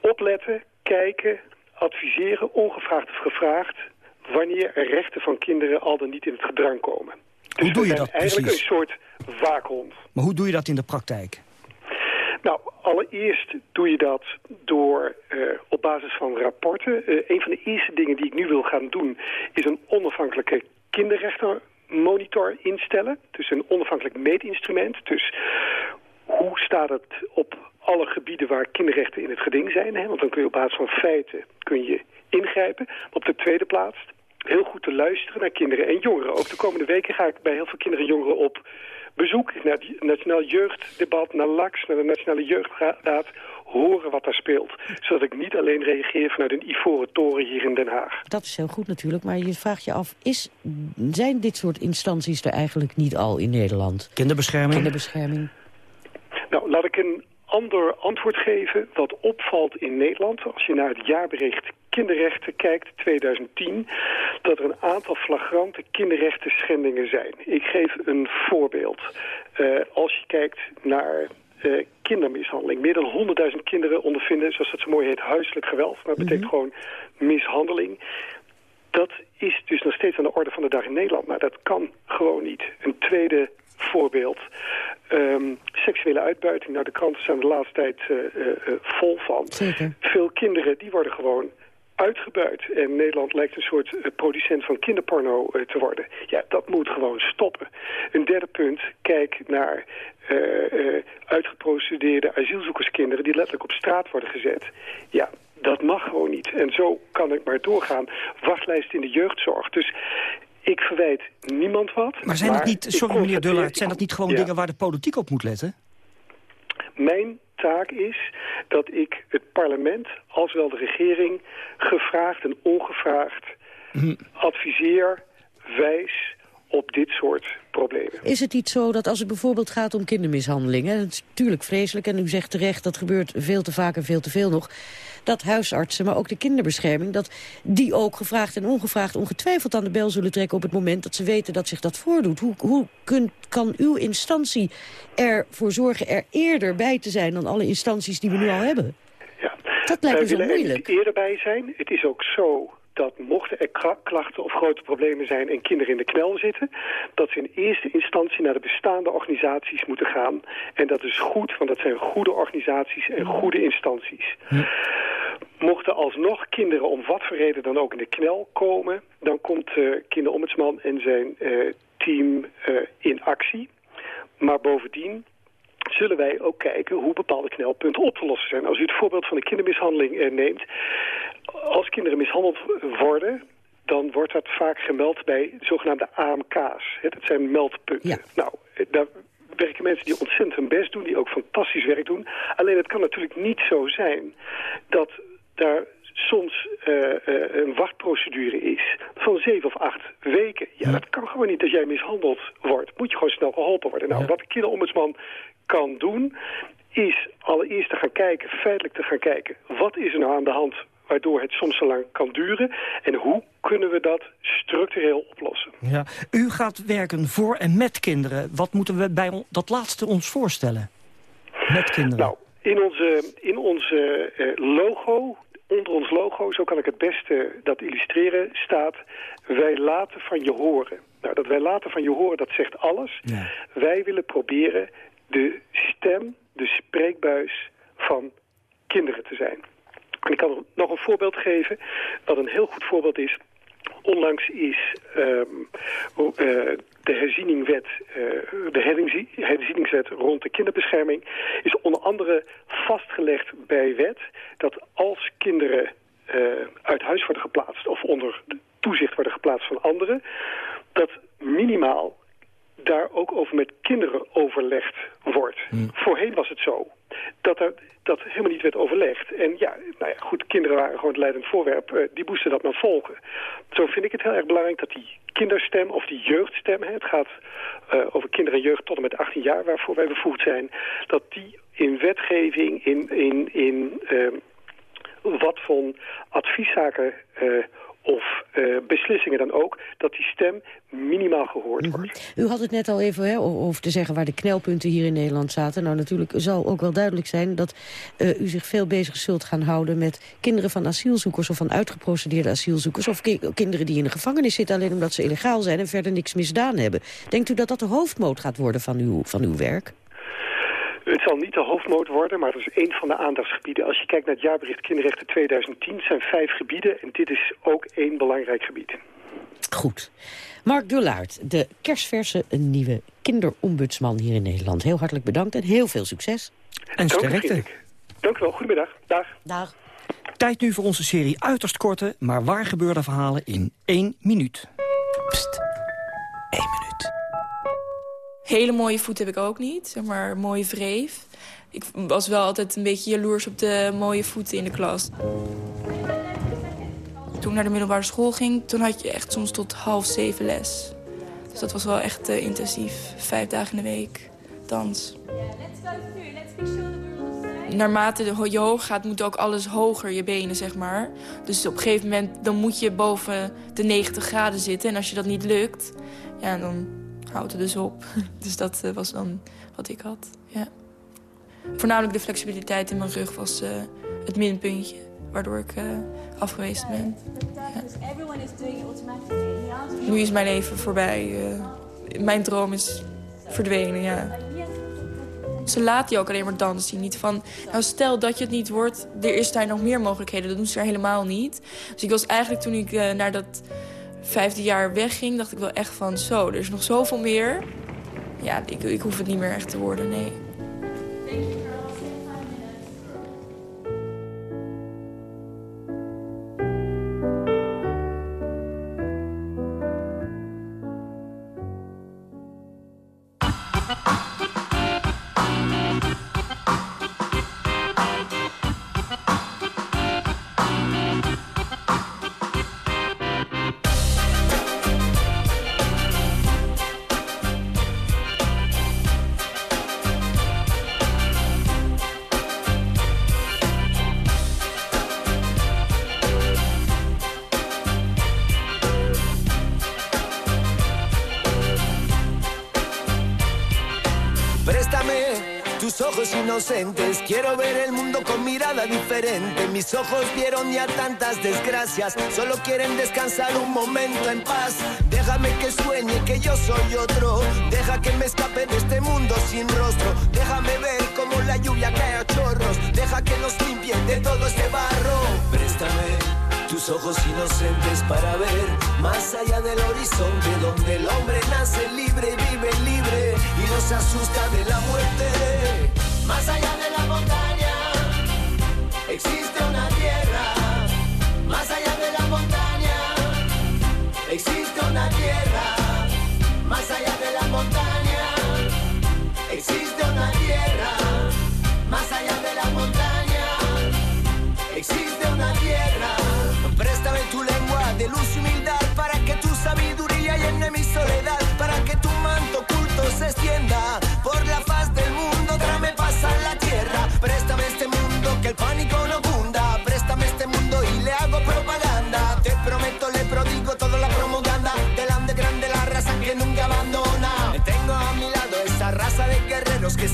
opletten, kijken, adviseren, ongevraagd of gevraagd... wanneer er rechten van kinderen al dan niet in het gedrang komen. Dus hoe doe je dat eigenlijk precies? een soort waakhond. Maar hoe doe je dat in de praktijk? Nou, allereerst doe je dat door uh, op basis van rapporten. Uh, een van de eerste dingen die ik nu wil gaan doen... is een onafhankelijke kinderrechtenmonitor instellen. Dus een onafhankelijk meetinstrument. Dus hoe staat het op alle gebieden waar kinderrechten in het geding zijn. Hè? Want dan kun je op basis van feiten kun je ingrijpen. Maar op de tweede plaats heel goed te luisteren naar kinderen en jongeren. Ook de komende weken ga ik bij heel veel kinderen en jongeren op bezoek naar het Nationaal Jeugddebat, naar LAX, naar de Nationale Jeugdraad horen wat daar speelt. Zodat ik niet alleen reageer vanuit een ivoren toren hier in Den Haag. Dat is heel goed natuurlijk, maar je vraagt je af... Is, zijn dit soort instanties er eigenlijk niet al in Nederland? Kinderbescherming? Kinderbescherming. Nou, laat ik een ander antwoord geven. Wat opvalt in Nederland, als je naar het jaarbericht kinderrechten kijkt, 2010... dat er een aantal flagrante kinderrechten schendingen zijn. Ik geef een voorbeeld. Uh, als je kijkt naar uh, kindermishandeling. Meer dan 100.000 kinderen ondervinden, zoals dat zo mooi heet, huiselijk geweld. Maar dat betekent gewoon mishandeling. Dat is dus nog steeds aan de orde van de dag in Nederland. Maar dat kan gewoon niet. Een tweede voorbeeld. Um, seksuele uitbuiting. Nou, de kranten zijn de laatste tijd uh, uh, vol van. Zeker. Veel kinderen die worden gewoon uitgebuit. En Nederland lijkt een soort producent van kinderporno te worden. Ja, dat moet gewoon stoppen. Een derde punt, kijk naar uh, uitgeprocedeerde asielzoekerskinderen... die letterlijk op straat worden gezet. Ja, dat mag gewoon niet. En zo kan ik maar doorgaan. Wachtlijst in de jeugdzorg. Dus ik verwijt niemand wat. Maar zijn dat niet, sorry meneer Dullard, zijn dat niet gewoon ja. dingen waar de politiek op moet letten? Mijn taak is dat ik het parlement, als wel de regering, gevraagd en ongevraagd hm. adviseer, wijs op dit soort problemen. Is het niet zo dat als het bijvoorbeeld gaat om kindermishandeling... Hè, het is natuurlijk vreselijk en u zegt terecht... dat gebeurt veel te vaak en veel te veel nog... dat huisartsen, maar ook de kinderbescherming... dat die ook gevraagd en ongevraagd ongetwijfeld aan de bel zullen trekken... op het moment dat ze weten dat zich dat voordoet. Hoe, hoe kunt, kan uw instantie ervoor zorgen er eerder bij te zijn... dan alle instanties die we nu al hebben? Ja. Dat lijkt me zo moeilijk. Er eerder bij zijn. Het is ook zo dat mochten er klachten of grote problemen zijn en kinderen in de knel zitten, dat ze in eerste instantie naar de bestaande organisaties moeten gaan. En dat is goed, want dat zijn goede organisaties en goede instanties. Mochten alsnog kinderen om wat voor reden dan ook in de knel komen, dan komt de kinderombudsman en zijn uh, team uh, in actie. Maar bovendien zullen wij ook kijken hoe bepaalde knelpunten op te lossen zijn. Als u het voorbeeld van de kindermishandeling eh, neemt. Als kinderen mishandeld worden, dan wordt dat vaak gemeld bij zogenaamde AMK's. Dat zijn meldpunten. Ja. Nou, daar werken mensen die ontzettend hun best doen, die ook fantastisch werk doen. Alleen het kan natuurlijk niet zo zijn dat daar soms uh, uh, een wachtprocedure is van zeven of acht weken. Ja, dat kan gewoon niet als jij mishandeld wordt. Moet je gewoon snel geholpen worden. Nou, wat de kinderombudsman kan doen, is allereerst te gaan kijken, feitelijk te gaan kijken... wat is er nou aan de hand waardoor het soms zo lang kan duren... en hoe kunnen we dat structureel oplossen. Ja. U gaat werken voor en met kinderen. Wat moeten we bij dat laatste ons voorstellen? Met kinderen. Nou, in onze, in onze uh, logo, onder ons logo, zo kan ik het beste dat illustreren, staat... wij laten van je horen. Nou, dat wij laten van je horen, dat zegt alles. Ja. Wij willen proberen de stem, de spreekbuis van kinderen te zijn. Ik kan nog een voorbeeld geven, wat een heel goed voorbeeld is. Onlangs is um, uh, de herzieningswet, uh, de herzieningswet rond de kinderbescherming... is onder andere vastgelegd bij wet dat als kinderen uh, uit huis worden geplaatst... of onder toezicht worden geplaatst van anderen... dat minimaal daar ook over met kinderen overlegd wordt. Hmm. Voorheen was het zo dat er dat helemaal niet werd overlegd. En ja, nou ja, goed, kinderen waren gewoon het leidend voorwerp. Uh, die moesten dat maar volgen. Zo vind ik het heel erg belangrijk dat die kinderstem of die jeugdstem... Hè, het gaat uh, over kinderen en jeugd tot en met 18 jaar waarvoor wij bevoegd zijn... dat die in wetgeving, in, in, in uh, wat voor advieszaken of uh, beslissingen dan ook, dat die stem minimaal gehoord Mhm. wordt. U had het net al even hè, over te zeggen waar de knelpunten hier in Nederland zaten. Nou, natuurlijk zal ook wel duidelijk zijn dat uh, u zich veel bezig zult gaan houden met kinderen van asielzoekers of van uitgeprocedeerde asielzoekers. Of ki kinderen die in de gevangenis zitten alleen omdat ze illegaal zijn en verder niks misdaan hebben. Denkt u dat dat de hoofdmoot gaat worden van uw, van uw werk? Het zal niet de hoofdmoot worden, maar dat is één van de aandachtsgebieden. Als je kijkt naar het jaarbericht Kinderrechten 2010, zijn vijf gebieden. En dit is ook één belangrijk gebied. Goed. Mark Dullaert, de kerstverse nieuwe kinderombudsman hier in Nederland. Heel hartelijk bedankt en heel veel succes. En sterkte. Dank u wel. Goedemiddag. Dag. Dag. Tijd nu voor onze serie uiterst korte, maar waar gebeurde verhalen in één minuut. Pst, één minuut. Hele mooie voet heb ik ook niet, zeg maar mooie wreef. Ik was wel altijd een beetje jaloers op de mooie voeten in de klas. Toen ik naar de middelbare school ging, toen had je echt soms tot half zeven les. Dus dat was wel echt uh, intensief. Vijf dagen in de week, dans. Naarmate je hoog gaat, moet ook alles hoger, je benen, zeg maar. Dus op een gegeven moment dan moet je boven de 90 graden zitten. En als je dat niet lukt, ja, dan houdt het dus op. Dus dat uh, was dan wat ik had, ja. Voornamelijk de flexibiliteit in mijn rug was uh, het minpuntje. Waardoor ik uh, afgewezen ben. Nu is mijn leven voorbij. mijn droom is verdwenen, ja. Ze laten je ook alleen maar dansen zien. Niet van, nou stel dat je het niet wordt, er is daar nog meer mogelijkheden. Dat doen ze er helemaal niet. Dus ik was eigenlijk toen ik naar dat vijfde jaar wegging, dacht ik wel echt van, zo, er is nog zoveel meer. Ja, ik, ik hoef het niet meer echt te worden, nee. Inocentes. Quiero ver el mundo con mirada diferente. Mis ojos vieron ya tantas desgracias. Solo quieren descansar un momento en paz. Déjame que sueñe que yo soy otro. Deja que me escape de este mundo sin rostro. Déjame ver cómo la lluvia cae a chorros. Deja que nos limpie de todo este barro. Préstame tus ojos inocentes para ver más allá del horizonte donde el hombre nace libre, vive libre y no se asusta de la muerte. Más allá de la montaña existe una tierra. Más allá de la montaña existe una tierra. Más allá de la montaña existe una tierra. Más allá de la montaña existe una tierra. Préstame tu lengua de luz y humildad para que tu sabiduría llene mi soledad, para que tu manto oculto se extienda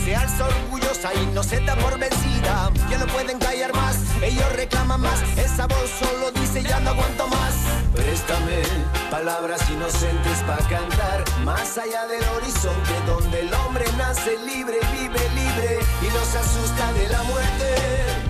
se alza orgullosa y no se da por vencida. Ya no pueden callar más, ellos reclaman más. Esa voz solo dice ya no aguanto más. Préstame palabras inocentes para cantar más allá del horizonte donde el hombre nace libre, vive libre y no se asusta de la muerte.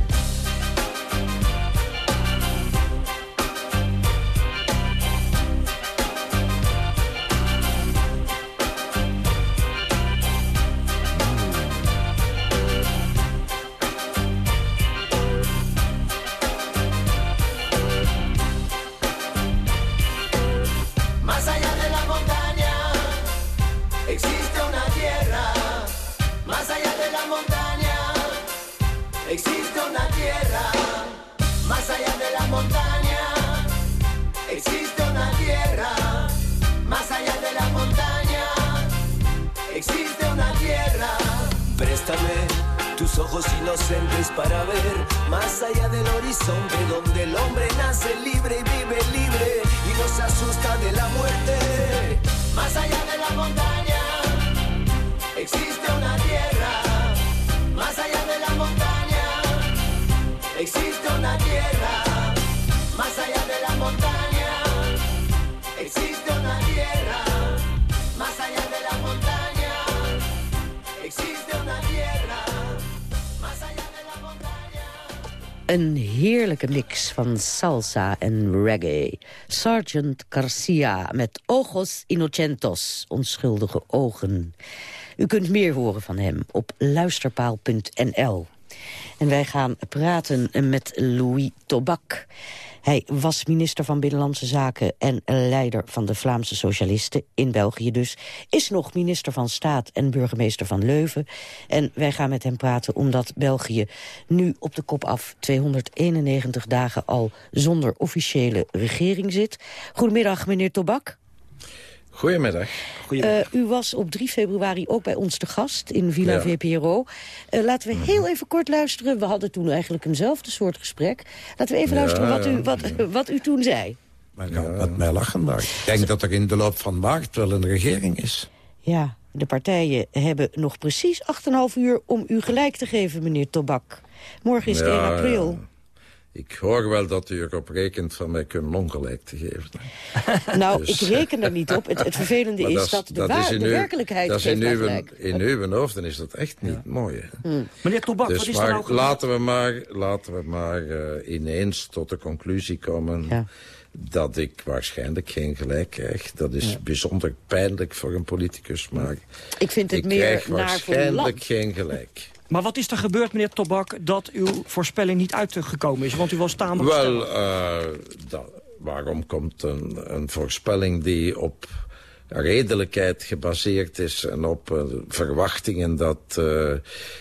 Mix van salsa en reggae. Sergeant Garcia met Ojos Inocentos, onschuldige ogen. U kunt meer horen van hem op luisterpaal.nl. En wij gaan praten met Louis Tobak. Hij was minister van Binnenlandse Zaken en leider van de Vlaamse Socialisten, in België dus. Is nog minister van Staat en burgemeester van Leuven. En wij gaan met hem praten omdat België nu op de kop af 291 dagen al zonder officiële regering zit. Goedemiddag, meneer Tobak. Goedemiddag. Uh, u was op 3 februari ook bij ons te gast in Villa Ja. VPRO. Uh, laten we Mhm. heel even kort luisteren. We hadden toen eigenlijk eenzelfde soort gesprek. Laten we even Ja, luisteren wat u, ja. wat, wat u toen zei. Met mij lachen, maar ik denk dat er in de loop van maart wel een regering is. Ja, de partijen hebben nog precies 8,5 uur om u gelijk te geven, meneer Tobak. Morgen is het 1 Ja, april. Ik hoor wel dat u erop rekent van mij kunnen ongelijk te geven. Nou, Dus- ik reken er niet op. Het, het vervelende is dat, de, dat waar- is in de uw- werkelijkheid dat is in uw, gelijk. in uw hoofd, dan is dat echt niet mooi. Hè? Hmm. Meneer Tobak, dus wat is maar er nou laten we maar, laten we maar eh, ineens tot de conclusie komen... dat ik waarschijnlijk geen gelijk krijg. Dat is Ja. bijzonder pijnlijk voor een politicus, maar... Ik vind het ik meer krijg waarschijnlijk geen gelijk. Maar wat is er gebeurd, meneer Tobak, dat uw voorspelling niet uitgekomen is? Want u was tamelijk Wel, eh, da- waarom komt een, een voorspelling die op redelijkheid gebaseerd is... en op eh, verwachtingen dat, eh,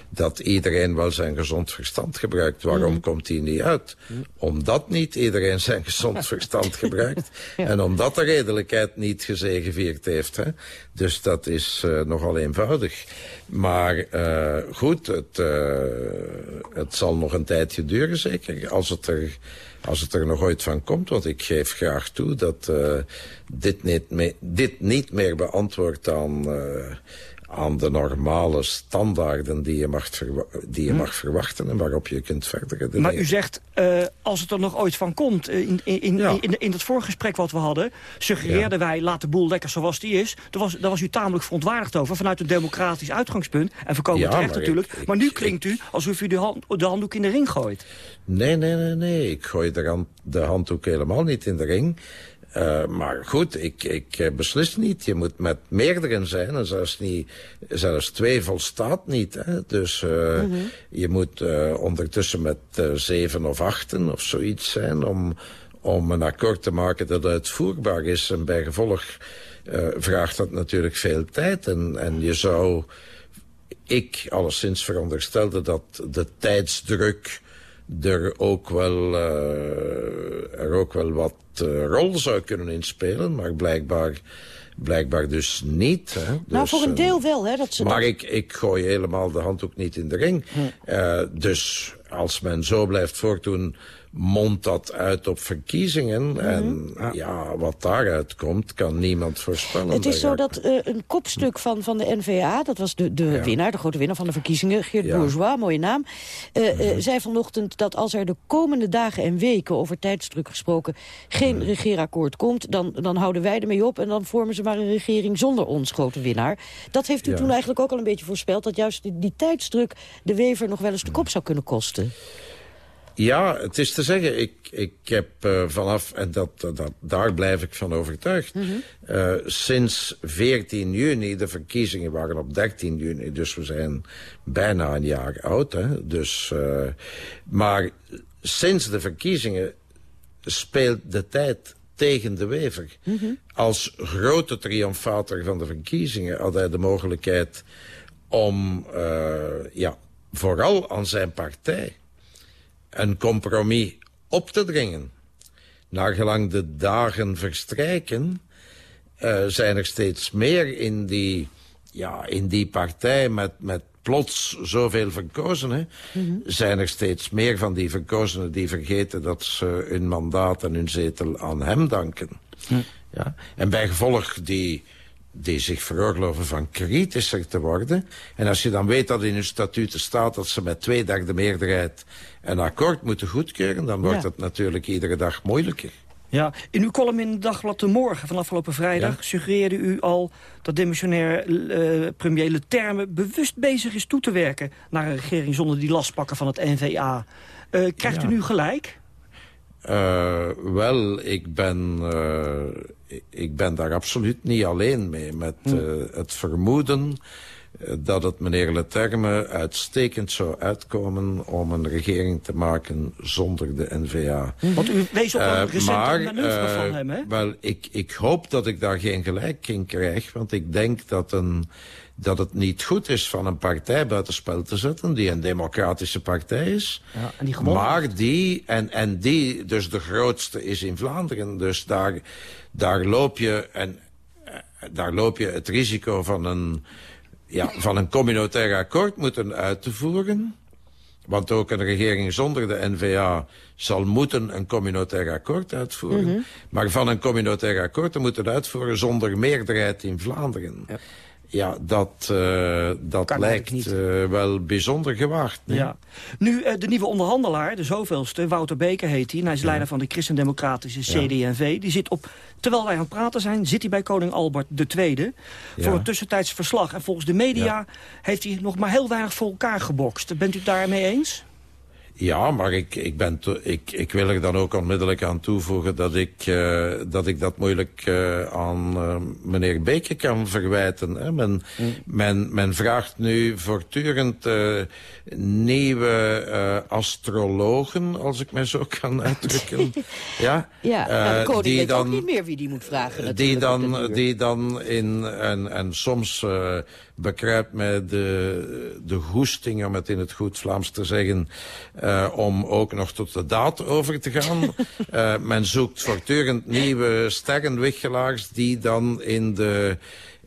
dat iedereen wel zijn gezond verstand gebruikt? Waarom Mhm. komt die niet uit? Omdat niet iedereen zijn gezond verstand gebruikt... en omdat de redelijkheid niet gezegevierd heeft. Hè? Dus dat is eh, nogal eenvoudig. Maar eh, goed, het, het zal nog een tijdje duren zeker. Als het er, als het er nog ooit van komt. Want ik geef graag toe dat eh, dit, niet dit niet meer beantwoordt aan, eh, aan de normale standaarden die je, mag die je mag verwachten. En waarop je kunt verder. Maar u zegt, eh, als het er nog ooit van komt... eh, in, in, in, in, in het voorgesprek wat we hadden... suggereerden wij, laat de boel lekker zoals die is. Daar was, daar was u tamelijk verontwaardigd over... vanuit een democratisch uitgangspunt. En voorkomen Ja, terecht natuurlijk. ik- maar nu klinkt u alsof u de, hand, de handdoek in de ring gooit. Nee, nee, nee, nee. Ik gooi de, hand, de handdoek helemaal niet in de ring. Eh, maar goed, ik, ik eh, beslis niet. Je moet met meerdere zijn. En zelfs, niet, zelfs twee volstaat niet. Hè. Dus eh, Mhm. je moet ondertussen met zeven of achten of zoiets zijn... om, om een akkoord te maken dat uitvoerbaar is. En bij gevolg vraagt dat natuurlijk veel tijd. En, en je zou ik alleszins veronderstelde dat de tijdsdruk er ook wel, eh, er ook wel wat eh, rol zou kunnen inspelen, maar blijkbaar, blijkbaar dus niet. Hè. nou, Dus, voor een eh, deel wel, hè. Dat ze maar dat- ik, ik gooi helemaal de handdoek niet in de ring. Eh, dus als men zo blijft voortdoen, mondt dat uit op verkiezingen. En ja, wat daaruit komt, kan niemand voorspellen. Het is zo dat eh, een kopstuk van, van de NVA, dat was de, de winnaar, de grote winnaar van de verkiezingen, Geert Ja. Mhm. Bourgeois, mooie naam, eh, zei vanochtend dat als er de komende dagen en weken, over tijdsdruk gesproken, geen Mhm. regeerakkoord komt, dan, dan houden wij ermee op en dan vormen ze maar een regering zonder ons, grote winnaar. Dat heeft u Ja. toen eigenlijk ook al een beetje voorspeld, dat juist die, die tijdsdruk de wever nog wel eens de kop zou kunnen kosten. Ja, het is te zeggen, ik, ik heb eh, vanaf, en dat, dat, daar blijf ik van overtuigd... eh, sinds 14 juni, de verkiezingen waren op 13 juni... dus we zijn bijna een jaar oud, hè. Dus, eh, maar sinds de verkiezingen speelt de tijd tegen de wever. Als grote triomfator van de verkiezingen had hij de mogelijkheid om, ja, vooral aan zijn partij een compromis op te dringen. Naargelang de dagen verstrijken, eh, zijn er steeds meer in die, ja, in die partij met, met plots zoveel verkozenen, zijn er steeds meer van die verkozenen die vergeten dat ze hun mandaat en hun zetel aan hem danken. Ja? En bij gevolg die, die zich veroorloven van kritischer te worden. En als je dan weet dat in hun statuten staat dat ze met twee derde meerderheid een akkoord moeten goedkeuren, dan wordt Ja. het natuurlijk iedere dag moeilijker. Ja, in uw column in Dagblad de Morgen van afgelopen vrijdag... suggereerde u al dat demissionair eh, premier Leterme bewust bezig is toe te werken... naar een regering zonder die lastpakken van het NVA. Eh, krijgt u nu gelijk? Eh, wel, ik ben, eh, ik- ben daar absoluut niet alleen mee. Met eh, het vermoeden dat het meneer Leterme uitstekend zou uitkomen om een regering te maken zonder de N-VA. Want u wees op een recente manoeuvre van hem, hè? Wel, ik, ik hoop dat ik daar geen gelijk in krijg, want ik denk dat, een, dat het niet goed is van een partij buitenspel te zetten die een democratische partij is. Ja, en die maar die, en, en die dus de grootste is in Vlaanderen. Dus daar, daar, loop je, en, eh, daar loop je het risico van een, ja, van een communautair akkoord moeten uit te voeren. Want ook een regering zonder de N-VA zal moeten een communautair akkoord uitvoeren. Mhm. Maar van een communautair akkoord te moeten uitvoeren zonder meerderheid in Vlaanderen. Ja, dat, eh, dat lijkt eh, wel bijzonder gewaagd. nee? Ja. Nu, eh, de nieuwe onderhandelaar, de zoveelste, Wouter Beker heet hij... en hij is leider van de christendemocratische CD&V. Die zit op, terwijl wij aan het praten zijn, zit hij bij koning Albert II... voor een tussentijds verslag. En volgens de media heeft hij nog maar heel weinig voor elkaar gebokst. Bent u het daarmee eens? Ja, maar ik, ik, ben ik, ik wil er dan ook onmiddellijk aan toevoegen dat ik, eh, dat, ik dat moeilijk eh, aan eh, meneer Beke kan verwijten. Hè. Men, men, men vraagt nu voortdurend nieuwe astrologen, als ik mij zo kan uitdrukken. ja, Ja, nou, de koning die weet ook dan- niet meer wie die moet vragen die dan, die dan in, en, en soms bekruipt mij de, de goesting, om het in het goed Vlaams te zeggen, eh, om ook nog tot de daad over te gaan. Eh, men zoekt voortdurend nieuwe sterrenwichelaars die dan in de,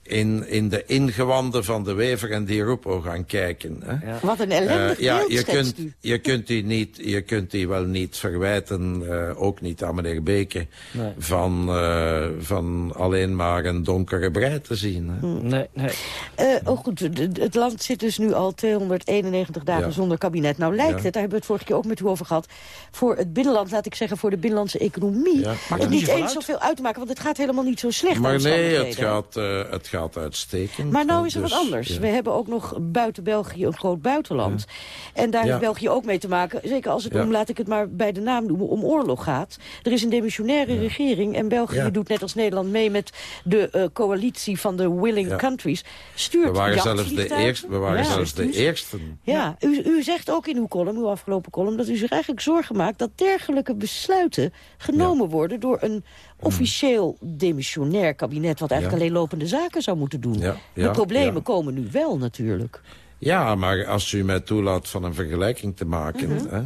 in, in de ingewanden van de wever en die roepo gaan kijken. Hè. Wat een ellendig Eh, ja, beeld je kunt, u. je kunt die niet, je kunt die wel niet verwijten, eh, ook niet aan meneer Beke, Nee. van, eh, van alleen maar een donkere brei te zien. Hè. Nee, nee. Eh, oh goed, het land zit dus nu al 291 dagen Ja. zonder kabinet. Nou lijkt Ja. het, daar hebben we het vorige keer ook met u over gehad... voor het binnenland, laat ik zeggen, voor de binnenlandse economie... Ja. het Ja. niet eens zoveel uit te maken, want het gaat helemaal niet zo slecht. Maar nee, het gaat, eh, het gaat uitstekend. Maar nou is er dus, wat anders. ja. We hebben ook nog buiten België een groot buitenland. En daar heeft België ook mee te maken. Zeker als het om, laat ik het maar bij de naam noemen, om oorlog gaat. Er is een demissionaire regering en België doet net als Nederland mee met de eh, coalitie van de willing countries. Stuurt We waren zelfs de eerste. We waren Ja. zelfs de eerste. Ja, u, u zegt ook in uw column, uw afgelopen column... dat u zich eigenlijk zorgen maakt dat dergelijke besluiten genomen worden... door een officieel demissionair kabinet... wat eigenlijk Ja. alleen lopende zaken zou moeten doen. Ja, de ja, problemen ja. komen nu wel natuurlijk. Ja, maar als u mij toelaat van een vergelijking te maken... Mhm. hè,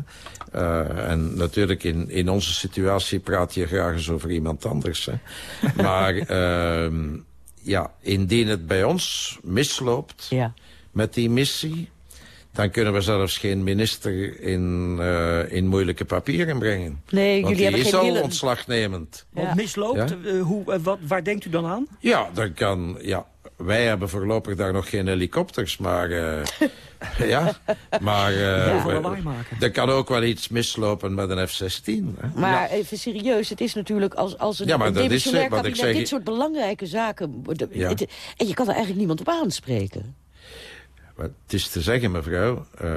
eh, en natuurlijk in, in onze situatie praat je graag eens over iemand anders. Hè. Maar ehm, ja, indien het bij ons misloopt met die missie... dan kunnen we zelfs geen minister in, eh, in moeilijke papieren brengen. Nee, Want jullie die hebben is geen al willen. ontslagnemend. Wat misloopt, Ja? eh, hoe, eh, wat, waar denkt u dan aan? Ja, dan kan, ja, wij hebben voorlopig daar nog geen helikopters, maar... eh, ja, maar... eh, lawaai maken. er kan ook wel iets mislopen met een F-16. hè. Maar even serieus, het is natuurlijk als, als een, Ja, maar een dat is, wat ik kabinet... zeg- dit soort belangrijke zaken... de- Ja. het- en je kan er eigenlijk niemand op aanspreken. Het is te zeggen, mevrouw, eh,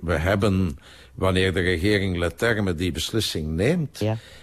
we hebben, wanneer de regering Leterme die beslissing neemt...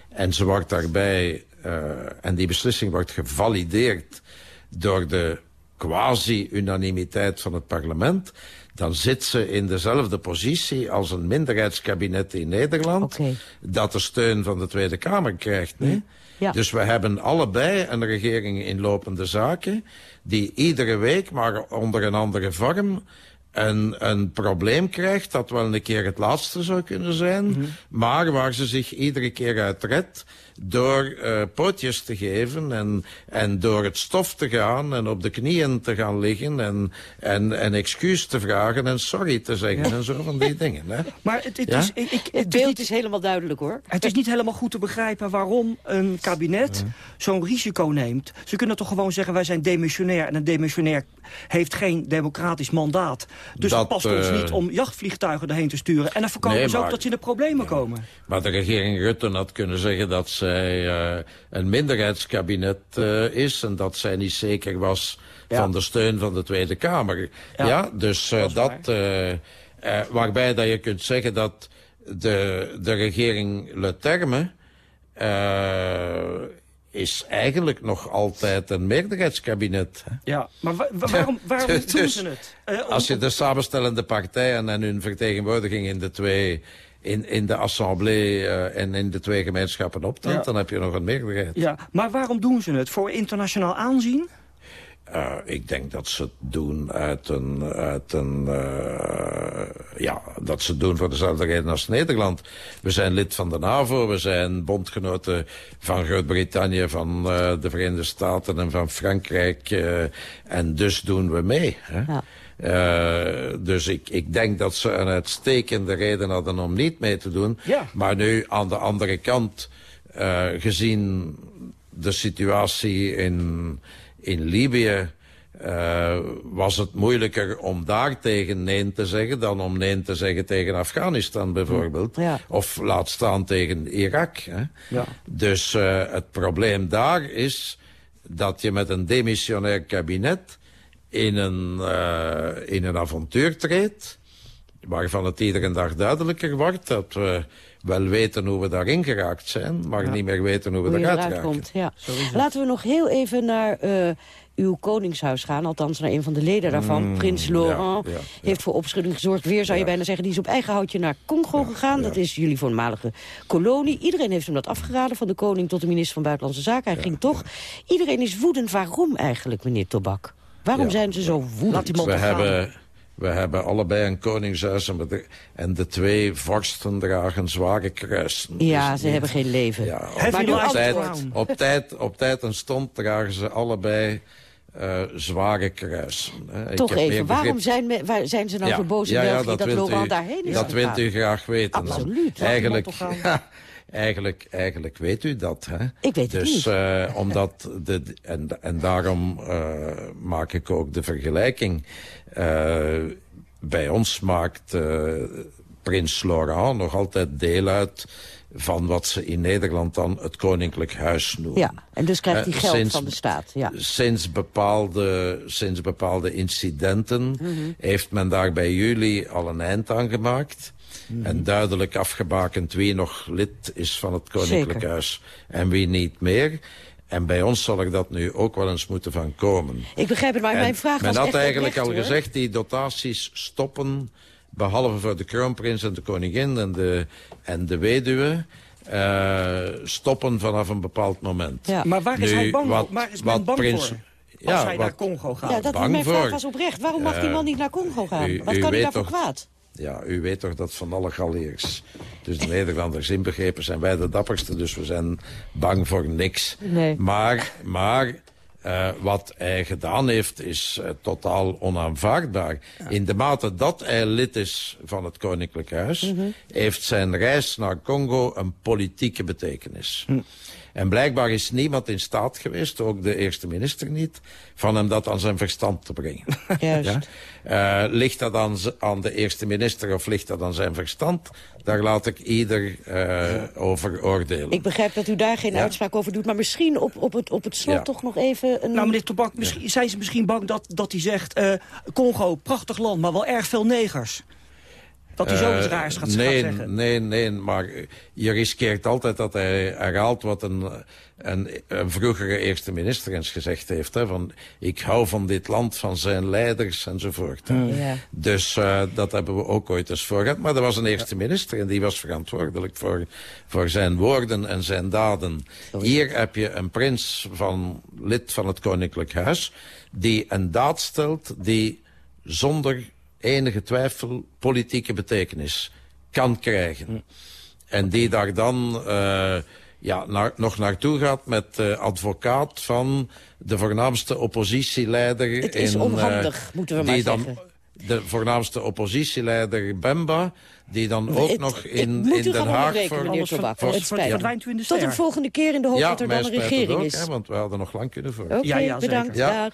en ze wordt daarbij, eh, en die beslissing wordt gevalideerd door de quasi-unanimiteit van het parlement... dan zit ze in dezelfde positie als een minderheidskabinet in Nederland... dat de steun van de Tweede Kamer krijgt. Nee? Ja. Dus we hebben allebei een regering in lopende zaken... die iedere week, maar onder een andere vorm... Een, een probleem krijgt dat wel een keer het laatste zou kunnen zijn... maar waar ze zich iedere keer uit redt door eh, pootjes te geven... En, en door het stof te gaan en op de knieën te gaan liggen... en, en, en excuus te vragen en sorry te zeggen en zo van die dingen. Hè? Maar het, het Ja? is, ik, ik- Het beeld is helemaal duidelijk, hoor. Het is niet helemaal goed te begrijpen waarom een kabinet zo'n risico neemt. Ze kunnen toch gewoon zeggen, wij zijn demissionair... en een demissionair heeft geen democratisch mandaat. Dus Dat, het past ons eh, niet om jachtvliegtuigen erheen te sturen. En dan voorkomen Nee, ze ook maar- dat ze in de problemen komen. Maar de regering Rutte had kunnen zeggen dat zij eh, een minderheidskabinet eh, is... en dat zij niet zeker was van de steun van de Tweede Kamer. Ja, dus eh, dat... waarbij dat je kunt zeggen dat de, de regering Le Terme... eh, is eigenlijk nog altijd een meerderheidskabinet. hè. Ja, maar wa- wa- waarom, waarom Dus- doen ze het? Eh, om- Als je de samenstellende partijen en hun vertegenwoordiging in de twee... In, in de assemblée eh, en in de twee gemeenschappen optelt, Ja. dan heb je nog een meerderheid. Ja, maar waarom doen ze het? Voor internationaal aanzien? Eh, ik denk dat ze het doen uit een... Uit een eh, ja, dat ze het doen voor dezelfde reden als Nederland. We zijn lid van de NAVO, we zijn bondgenoten van Groot-Brittannië, van eh, de Verenigde Staten en van Frankrijk. eh, en dus doen we mee. Hè? Eh, dus ik, ik denk dat ze een uitstekende reden hadden om niet mee te doen. Ja. Maar nu aan de andere kant, eh, gezien de situatie in, in Libië... eh, was het moeilijker om daar tegen nee te zeggen... dan om nee te zeggen tegen Afghanistan bijvoorbeeld. Of laat staan tegen Irak. Hè? Ja. Dus het probleem daar is dat je met een demissionair kabinet... in een, eh, in een avontuur treedt waarvan het iedere dag duidelijker wordt dat we wel weten hoe we daarin geraakt zijn, maar niet meer weten hoe we Hoe eruit raken. komt, ja. Laten we nog heel even naar eh, uw koningshuis gaan. Althans, naar een van de leden daarvan. Mm, Prins ja, Laurent ja, ja. heeft voor opschudding gezorgd. Weer zou je bijna zeggen, die is op eigen houtje naar Congo gegaan. Dat is jullie voormalige kolonie. Iedereen heeft hem dat afgeraden, van de koning tot de minister van Buitenlandse Zaken. Hij ging toch. Iedereen is woedend. Waarom eigenlijk, meneer Tobak? Waarom Ja. zijn ze zo woedend? we hebben, we hebben allebei een koningshuis en de, en de twee vorsten dragen zware kruisen. Ja, Dus ze niet- hebben geen leven. Ja, op, Maar op, tijd, op, tijd, op tijd en stond dragen ze allebei eh, zware hè. Ik Toch even, waarom zijn, me- waar, zijn ze nou zo boos in België dat, wilt Laurent u- daarheen is Dat gegaan? wilt u graag weten. Absoluut. Eigenlijk, Eigenlijk, eigenlijk weet u dat. Hè? Ik weet het dus, niet. eh, omdat de, en, en daarom eh, maak ik ook de vergelijking. Eh, bij ons maakt prins Laurent nog altijd deel uit van wat ze in Nederland dan het Koninklijk Huis noemen. Ja, en dus krijgt hij geld sinds- van de staat. Ja. Sinds bepaalde, sinds bepaalde incidenten Mhm. heeft men daar bij jullie al een eind aan gemaakt. Mhm. En duidelijk afgebakend wie nog lid is van het Koninklijk Zeker. Huis en wie niet meer. En bij ons zal er dat nu ook wel eens moeten van komen. Ik begrijp het, maar En mijn vraag men was had echt eigenlijk oprecht, al hoor. gezegd, die dotaties stoppen... behalve voor de kroonprins en de koningin en de, en de weduwe... eh, stoppen vanaf een bepaald moment. Ja. Maar waar is Nu, hij bang wat- voor? Waar is men wat bang prins- voor? Ja, als hij wat- naar Congo gaat. Ja, dat bang mijn vraag voor. was oprecht. Waarom mag die Eh, man niet naar Congo gaan? u- Wat u kan hij daarvoor toch- kwaad? Ja, u weet toch dat van alle Galliërs. Dus de Nederlanders inbegrepen zijn wij de dapperste, dus we zijn bang voor niks. Nee. Maar, maar eh, wat hij gedaan heeft is eh, totaal onaanvaardbaar. In de mate dat hij lid is van het Koninklijk Huis... Mhm. heeft zijn reis naar Congo een politieke betekenis. Hm. En blijkbaar is niemand in staat geweest, ook de eerste minister niet... van hem dat aan zijn verstand te brengen. Juist. Ja? Eh, ligt dat aan, aan de eerste minister of ligt dat aan zijn verstand? Daar laat ik ieder eh, over oordelen. Ik begrijp dat u daar geen Ja. uitspraak over doet. Maar misschien op, op, het, op het slot Ja. toch nog even... Een... Nou, meneer Tobak, misschien, zijn ze misschien bang dat, dat hij zegt... eh, Congo, prachtig land, maar wel erg veel negers. Dat hij zoiets Eh, raars gaat, nee, gaat zeggen. Nee, nee, maar je riskeert altijd dat hij herhaalt wat een, een, een vroegere eerste minister eens gezegd heeft. Hè, van, ik hou van dit land, van zijn leiders enzovoort. hè. Ja. Dus eh, dat hebben we ook ooit eens voor gehad. Maar er was een eerste minister en die was verantwoordelijk voor, voor zijn woorden en zijn daden. Hier heb je een prins van lid van het Koninklijk Huis... die een daad stelt die zonder enige twijfel politieke betekenis kan krijgen. En die daar dan eh, ja, naar, nog naartoe gaat met de advocaat van de voornaamste oppositieleider. Het is in, eh, onhandig, moeten we maar die dan, zeggen. De voornaamste oppositieleider Bemba, die dan ook Het- nog het in, moet in u Den Haag... voor, Tobak. voor- Het spijt me. verdwijnt u in de Tot een volgende keer in de hoop ja, dat er dan een regering ook, is. hè, want we hadden nog lang kunnen voor. Oké, bedankt. Ja. Dag.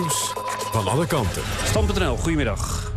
van alle kanten. Stand.nl, goedemiddag.